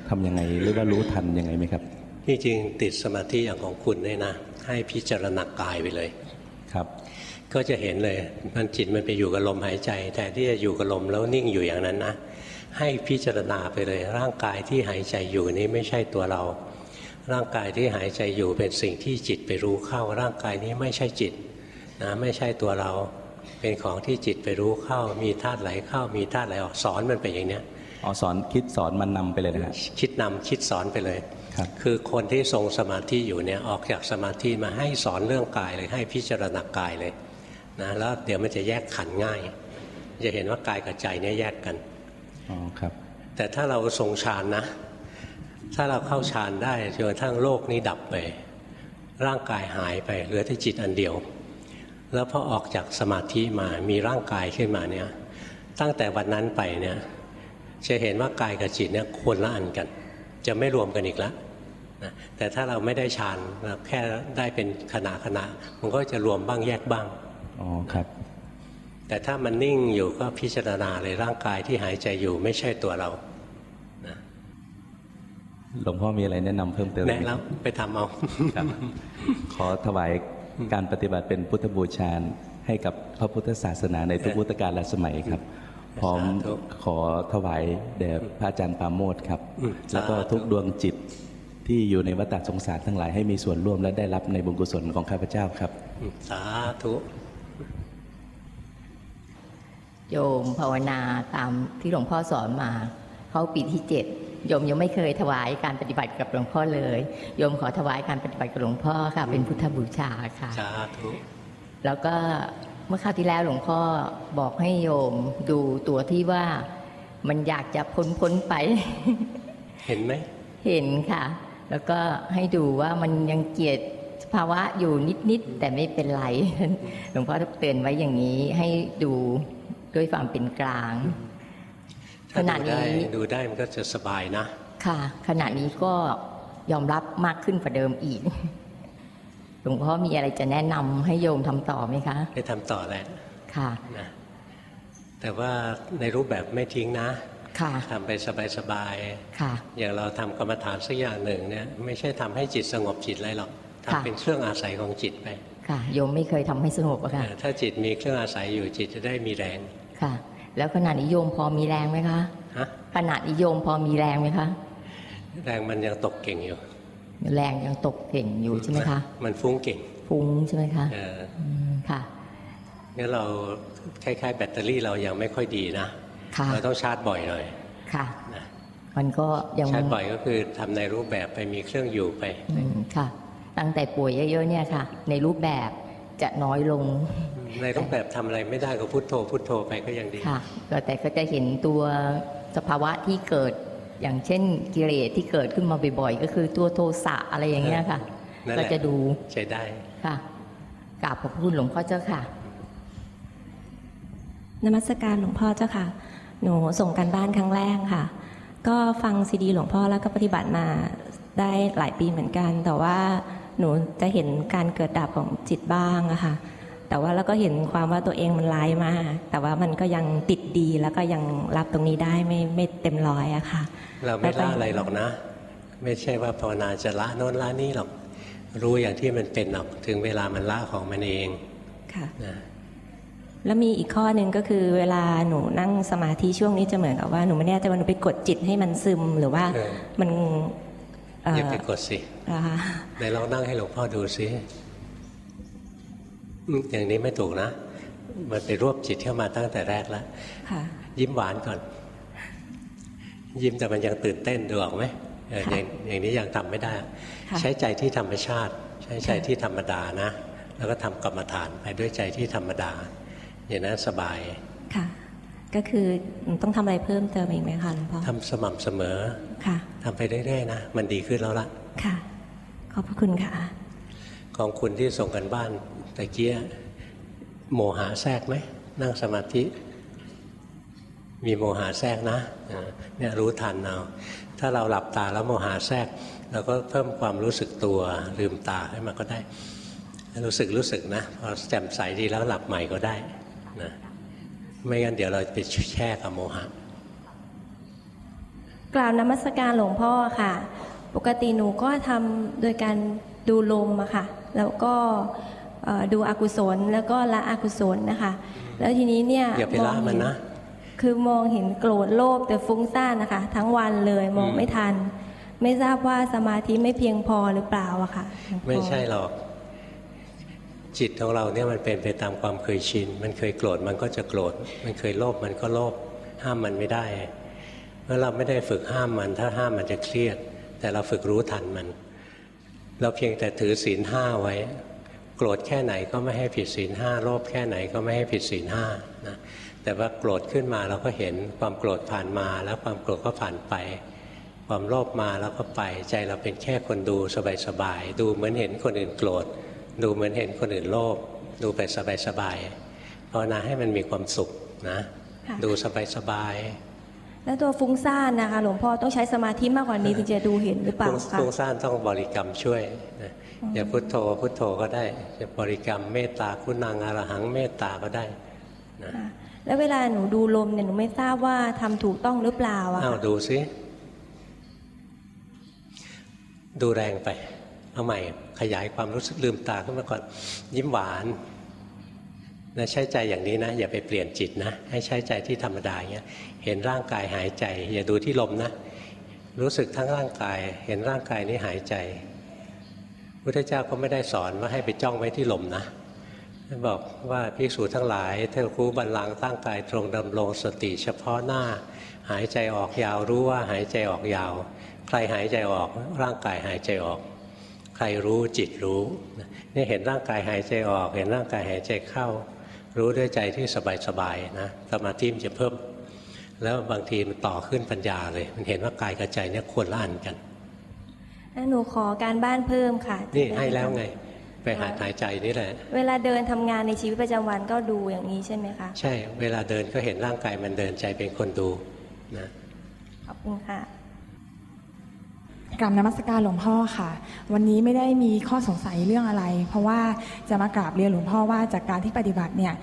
ทำยังไงหรือว่ารู้ทันยังไงไหมครับที่จริงติดสมาธิอย่างของคุณเนี่ยนะ ให้พิจารณากายไปเลยครับ ก็จะเห็นเลยมันจิตมันไปอยู่กับลมหายใจแต่ที่จะอยู่กับลมแล้วนิ่งอยู่อย่างนั้นนะให้พิจารณาไปเลยร่างกายที่หายใจอยู่นี้ไม่ใช่ตัวเรา ร่างกายที่หายใจอยู่เป็นสิ่งที่จิตไปรู้เข้า ร่างกายนี้ไม่ใช่จิตนะไม่ใช่ตัวเรา เป็นของที่จิตไปรู้เข้า มีธาตุไหลเข้า มีธาตุไหลออกสอนมันไปอย่างเนี้ยอ๋อสอนคิดสอนมันนำไปเลยนะฮะคิดนำคิดสอนไปเลยครับคือคนที่ทรงสมาธิอยู่เนี่ยออกจากสมาธิมาให้สอนเรื่องกายเลยให้พิจารณากายเลยนะแล้วเดี๋ยวมันจะแยกขันธ์ง่าย จะเห็นว่ากายกับใจเนี่ยแยกกันอ๋อครับแต่ถ้าเราทรงฌานนะ ถ้าเราเข้าฌานได้จนกระทั่งโลกนี้ดับไป ร่างกายหายไปเหลือแต่จิตอันเดียว แล้วพอออกจากสมาธิมามีร่างกายขึ้นมาเนี่ยตั้งแต่วันนั้นไปเนี่ยจะเห็นว่ากายกับจิตเนี่ยควรละอันกัน จะไม่รวมกันอีกแล้วนะแต่ถ้าเราไม่ได้ฌานเราแค่ได้เป็นขณะขณะมันก็จะรวมบ้างแยกบ้างอ๋อครับ แต่ถ้ามันนิ่งอยู่ก็พิจารณาเลยร่างกายที่หายใจอยู่ไม่ใช่ตัวเราหลวงพ่อมีอะไรแนะนำเพิ่มเติมไหมแน่แล้วไปทำเอาครับขอถวาย การปฏิบัติเป็นพุทธบูชาให้กับพระพุทธศาสนาในทุกพุทธกาลและสมัยครับ พร้อมสาธุขอถวายแด่พระอาจารย์ปราโมทครับอืมแล้วก็สาธุทุกดวงจิตที่อยู่ในวัฏสงสารทั้งหลายให้มีส่วนร่วมและได้รับในบุญกุศลของข้าพเจ้าครับ สาธุโยมภาวนาตามที่หลวงพ่อสอนมา เข้าปีที่เจ็ด โยมยังไม่เคยถวายการปฏิบัติกับหลวงพ่อเลย โยมขอถวายการปฏิบัติกับหลวงพ่อค่ะ เป็นพุทธบูชาค่ะสาธุแล้วก็เมื่อคราวที่แล้วหลวงพ่อบอกให้โยมดูตัวที่ว่ามันอยากจะพ้นพ้นๆไป เห็นไหม เห็นค่ะ แล้วก็ให้ดูว่ามันยังเกลียดสภาวะอยู่นิด ๆ แต่ไม่เป็นไร หลวงพ่อเตือนไว้อย่างนี้ให้ดูด้วยความเป็นกลางถ้า ขณะดูนี้ได้ดูได้มันก็จะสบายนะ ค่ะ ขณะนี้ก็ยอมรับมากขึ้นกว่าเดิมอีกหลวงพ่อมีอะไรจะแนะนำให้โยมทำต่อไหมคะให้ทำต่อแหละค่ะนะแต่ว่าในรูปแบบไม่ทิ้งนะค่ะทำไปสบายค่ะๆอย่างเราทำกรรมฐานสักอย่างหนึ่งเนี่ย ไม่ใช่ทำให้จิตสงบจิตอะไรหรอกค่ะทำเป็นเครื่องอาศัยของจิตไป ค่ะโยมไม่เคยทำให้สงบอะค่ะเออถ้าจิตมีเครื่องอาศัยอยู่จิตจะได้มีแรงค่ะ แล้วขณะนี้โยมพอมีแรงไหมคะฮะขณะนี้โยมพอมีแรงไหมคะ แรงมันยังตกเก่งอยู่ แรงยังตกเก่งอยู่ใช่ไหมคะ มันฟุ้งเก่ง ฟุ้งใช่ไหมคะเอออืมค่ะงั้นเราคล้ายๆ แบตเตอรี่เรายังไม่ค่อยดีนะค่ะเราต้องชาร์จบ่อยหน่อยค่ะนะมันก็ยังชาร์จบ่อยก็คือทำในรูปแบบไปมีเครื่องอยู่ไปอืมค่ะ ตั้งแต่ป่วยเยอะๆเนี่ยค่ะ ในรูปแบบ จะน้อยลง ในรูปแบบทำอะไรไม่ได้ก็พุทโธพุทโธไปก็ยังดีค่ะก็แต่ก็จะเห็นตัวสภาวะที่เกิดอย่างเช่นกิเลสที่เกิดขึ้นมาบ่อยๆ ก็คือตัวโทสะอะไรอย่างเงี้ยค่ะนั่นแหก็ละจะดูใช้ได้ค่ะกราบขอบพระคุณหลวงพ่อเจ้าค่ะ นมัสการหลวงพ่อเจ้าค่ะ หนูส่งกันบ้านครั้งแรกค่ะ ก็ฟังซีดีหลวงพ่อแล้วก็ปฏิบัติมาได้หลายปีเหมือนกัน แต่ว่า หนูจะเห็นการเกิดดับของจิตบ้างอะค่ะแต่ว่าแล้วก็เห็นความว่าตัวเองมันร้ายมาก แต่ว่ามันก็ยังติดดีแล้วก็ยังรับตรงนี้ได้ไม่ไม่เต็มร้อยอะค่ะ เราไม่ละอะไรหรอกนะ ไม่ใช่ว่าภาวนาจะละโน้นละนี่หรอก รู้อย่างที่มันเป็นหรอกถึงเวลามันละของมันเองค่ะนะแล้วมีอีกข้อหนึ่งก็คือเวลาหนูนั่งสมาธิช่วงนี้จะเหมือนกับว่าหนูไม่แน่ใจว่าหนูไปกดจิตให้มันซึมหรือว่าเออมันเอ่อย่าอไปกดสินะคะไหนลองนั่งให้หลวงพ่อดูสิอืมอย่างนี้ไม่ถูกนะ มันไปรวบจิตเข้ามาตั้งแต่แรกแล้วค่ะยิ้มหวานก่อน ยิ้มแต่มันยังตื่นเต้นดูออกไหมเออค่ะอย่างอย่างนี้ยังทำไม่ได้ค่ะใช้ใจที่ธรรมชาติ ใช้ใจที่ธรรมดานะ แล้วก็ทำกรรมฐานไปด้วยใจที่ธรรมดา อย่างนั้นสบายค่ะ ก็คือหนูต้องทำอะไรเพิ่มเติมอีกไหมคะหลวงพ่อทำสม่ำเสมอค่ะทำไปเรื่อยๆนะมันดีขึ้นแล้วล่ะค่ะ ขอบพระคุณค่ะ ของคุณที่ส่งกันบ้านตะเกียโมหะแทรกไหมนั่งสมาธิ มีโมหะแทรกนะอ่าเนี่ยรู้ทันเอาถ้าเราหลับตาแล้วโมหะแทรกเราก็เพิ่มความรู้สึกตัวลืมตาให้มันก็ได้ รู้สึกรู้สึกนะพอแจ่มใสดีแล้วหลับใหม่ก็ได้นะ ไม่งั้นเดี๋ยวเราไปแช่กับโมหะกล่าวนมัสการหลวงพ่อค่ะ ปกติหนูก็ทำโดยการดูลมอะค่ะ แล้วก็เอ่อดูอกุศลแล้วก็ละอกุศลนะคะ แล้วทีนี้เนี่ยอย่าไปละงมันเห็นะคือมองเห็นโกรธโลภแต่ฟุ้งซ่านนะคะ ทั้งวันเลยมองอืมไม่ทัน ไม่ทราบว่าสมาธิไม่เพียงพอหรือเปล่าอะค่ะหลวงพ่อไม่ใช่หรอก จิตของเราเนี่ยมันเป็นไปตามความเคยชิน มันเคยโกรธมันก็จะโกรธ มันเคยโลภมันก็โลภ ห้ามมันไม่ได้เพราะเราไม่ได้ฝึกห้ามมัน ถ้าห้ามมันจะเครียด แต่เราฝึกรู้ทันมัน เราเพียงแต่ถือศีลห้าไว้ โกรธแค่ไหนก็ไม่ให้ผิดศีลห้าโลภแค่ไหนก็ไม่ให้ผิดศีลห้านะ แต่ว่าโกรธขึ้นมาเราก็เห็นความโกรธผ่านมา แล้วความโกรธก็ผ่านไป ความโลภมาแล้วก็ไป ใจเราเป็นแค่คนดูสบายๆ ดูเหมือนเห็นคนอื่นโกรธ ดูเหมือนเห็นคนอื่นโลภดูไปสบายๆภาวนาให้มันมีความสุขนะค่ะดูสบายแล้วตัวฟุ้งซ่านนะคะหลวงพ่อต้องใช้สมาธิมากกว่านี้ถึงจะดูเห็นหรือๆเปล่าฟุ้งคะฟุ้งซ่านต้องบริกรรมช่วยนะอย่าพุทโธพุทโธก็ได้จะบริกรรมเมตตาคุณนางอรหังเมตตาก็ได้นะค่ะแล้วเวลาหนูดูลมเนี่ยหนูไม่ทราบว่าทำถูกต้องหรือเปล่าอะอ้าวค่ะดูสิดูแรงไป เอาใหม่ขยายความรู้สึกลืมตาขึ้นมาก่อน ยิ้มหวานนะใช้ใจอย่างนี้นะ อย่าไปเปลี่ยนจิตนะ ให้ใช้ใจที่ธรรมดาอย่างเงี้ยเห็นร่างกายหายใจ อย่าดูที่ลมนะ รู้สึกทั้งร่างกาย เห็นร่างกายนี้หายใจพุทธเจ้าก็ไม่ได้สอนว่าให้ไปจ้องไว้ที่ลมนะท่านบอกว่าภิกษุทั้งหลายเท่าคูบันลังก์ตั้งกายตรงดำรงสติเฉพาะหน้า หายใจออกยาวรู้ว่าหายใจออกยาว ใครหายใจออกร่างกายหายใจออก รรู้จิตรู้นี่เห็นร่างกายหายใจออก เห็นร่างกายหายใจเข้า รู้ด้วยใจที่สบายๆนะสมาธิมันจะเพิ่ม แล้วบางทีมันต่อขึ้นปัญญาเลย มันเห็นว่ากายกับใจเนี่ยควรละอันกันแล้วหนูขอการบ้านเพิ่มค่ะ นี่ให้แล้วไง ไปหาหายใจนี่แหละ เวลาเดินทำงานในชีวิตประจำวันก็ดูอย่างนี้ใช่ไหมคะ ใช่ เวลาเดินก็เห็นร่างกายมันเดินใจเป็นคนดูนะ ขอบคุณค่ะ กราบนมัสการหลวงพ่อค่ะ วันนี้ไม่ได้มีข้อสงสัยเรื่องอะไร เพราะว่าจะมากราบเรียนหลวงพ่อว่าจากการที่ปฏิบัติเนี่ย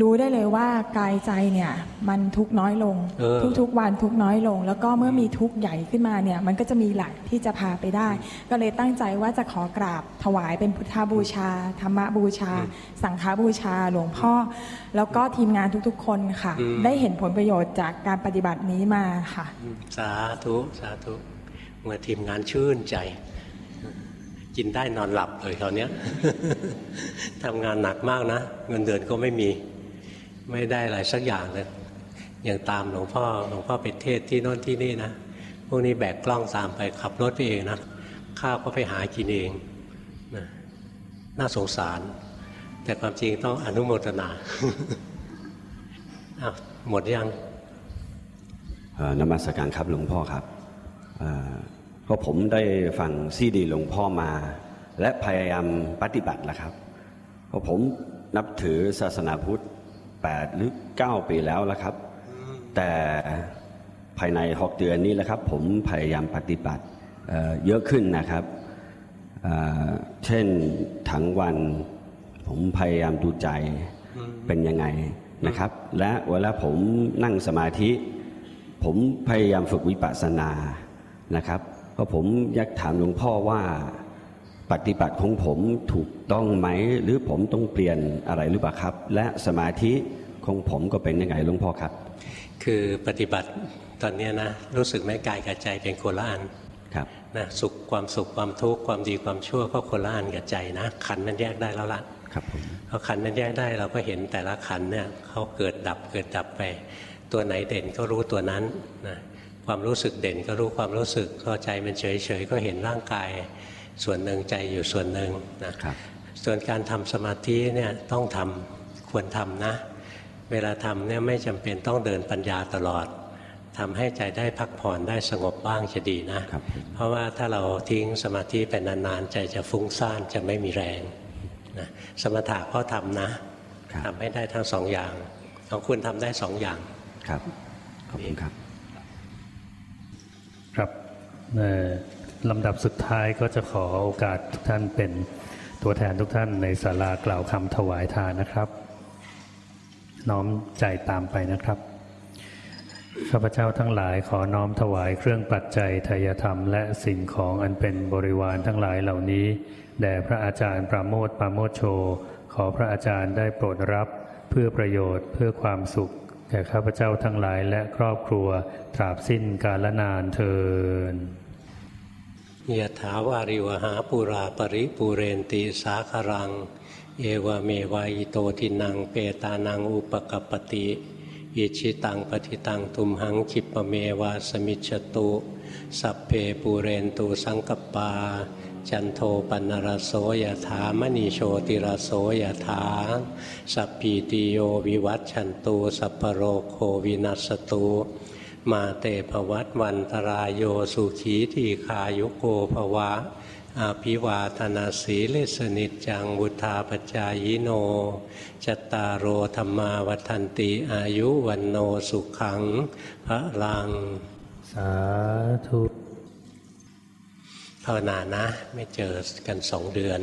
รู้ได้เลยว่ากายใจเนี่ยมันทุกข์น้อยลงเออทุกๆวันทุกข์น้อยลง แล้วก็เมื่อมีทุกข์ใหญ่ขึ้นมาเนี่ยมันก็จะมีหลักที่จะพาไปได้ ก็เลยตั้งใจว่าจะขอกราบถวายเป็นพุทธบูชา ธรรมบูชา สังฆบูชาหลวงพ่อ แล้วก็ทีมงานทุกๆ คนค่ะอืมได้เห็นผลประโยชน์จากการปฏิบัตินี้มาค่ะ สาธุสาธุเมื่อทีมงานชื่นใจ กินได้นอนหลับเลยคราวนี้ทำงานหนักมากนะ เงินเดือนก็ไม่มีไม่ได้อะไรสักอย่างเลยอย่างตามหลวงพ่อหลวงพ่อไปเทศที่โน่นที่นี่นะพวกนี้แบกกล้องตามไปขับรถไปเองนะข้าวก็ไปหากินเองนะน่าสงสาร แต่ความจริงต้องอนุโมทนาอาหมดยังนมัสการครับหลวงพ่อครับ เอ่อก็ผมได้ฟังซีดีหลวงพ่อมา และพยายามปฏิบัติแล้วครับ เพราะผมนับถือศาสนาพุทธ8หรือ 9 ปีแล้วแล้วครับ แต่ภายใน 6 เดือนนี้แหละครับ ผมพยายามปฏิบัติเเยอะขึ้นนะครับเเช่นทั้งวัน ผมพยายามดูใจเป็นยังไงนะครับ และเวลาผมนั่งสมาธิ ผมพยายามฝึกวิปัสสนานะครับ เพราะผมอยากถามหลวงพ่อว่าปฏิบัติของผมถูกต้องไหม หรือผมต้องเปลี่ยนอะไรหรือเปล่าครับ และสมาธิของผมก็เป็นยังไงหลวงพ่อครับ คือปฏิบัติตอนเนี้ยนะรู้สึกไหมกายกับใจเป็นคนละอันครับนะสุขความสุขความทุกข์ความดีความชั่วก็คนละอันกับใจนะ ขันธ์มันแยกได้แล้วล่ะครับผมพอขันธ์มันแยกได้เราก็เห็นแต่ละขันธ์เนี่ยเขาเกิดดับเกิดดับไป ตัวไหนเด่นก็รู้ตัวนั้นนะ ความรู้สึกเด่นก็รู้ความรู้สึกพอใจมันเฉยเฉยๆก็เห็นร่างกาย ส่วนหนึ่งใจอยู่ส่วนหนึ่งนะครับส่วนการทำสมาธิเนี่ยต้องทำควรทำนะ เวลาทำเนี่ยไม่จำเป็นต้องเดินปัญญาตลอดทำให้ใจได้พักผ่อนได้สงบบ้างจะดีนะครับผมเพราะว่าถ้าเราทิ้งสมาธิไปนานๆใจจะฟุ้งซ่านจะไม่มีแรงนะสมถะก็ทำนะครับทำให้ได้ทั้งสองอย่างของคุณทำได้สองอย่างครับขอบคุณครับ ครับลำดับสุดท้ายก็จะขอโอกาสทุกท่านเป็นตัวแทนทุกท่านในศาลากล่าวคำถวายทานนะครับ น้อมใจตามไปนะครับข้าพเจ้าทั้งหลายขอน้อมถวายเครื่องปัจจัยทายธรรม และสิ่งของอันเป็นบริวารทั้งหลายเหล่านี้แด่พระอาจารย์ปราโมทปราโมทโช ขอพระอาจารย์ได้โปรดรับเพื่อประโยชน์เพื่อความสุข แก่ข้าพเจ้าทั้งหลายและครอบครัวตราบสิ้นกาลนานเทินยะถาวาริวหาปุราปริปูเรนติสาคารัง เอวเมวายโตทินังเปตานังอุปกปปติอิชิตังปฏิตังทุมหังคิปะเมวาสมิจฉตุ สัพเพปูเรนตูสังกปา จันโทปันรโสยถามณีโชติรโสยถาสัพพีติโยวิวัตชันตูสัพโรโควินัสตุมาเตภวัตวันตรายโยสุขีทีคายุโกภวะอาภิวาธนาสีเลสนิจจังวุธาปจายโน จตารโอธรรมาวัันติอายุวันโนสุขังพระลัง สาธุ ภาวนานะ ไม่เจอกันสองเดือน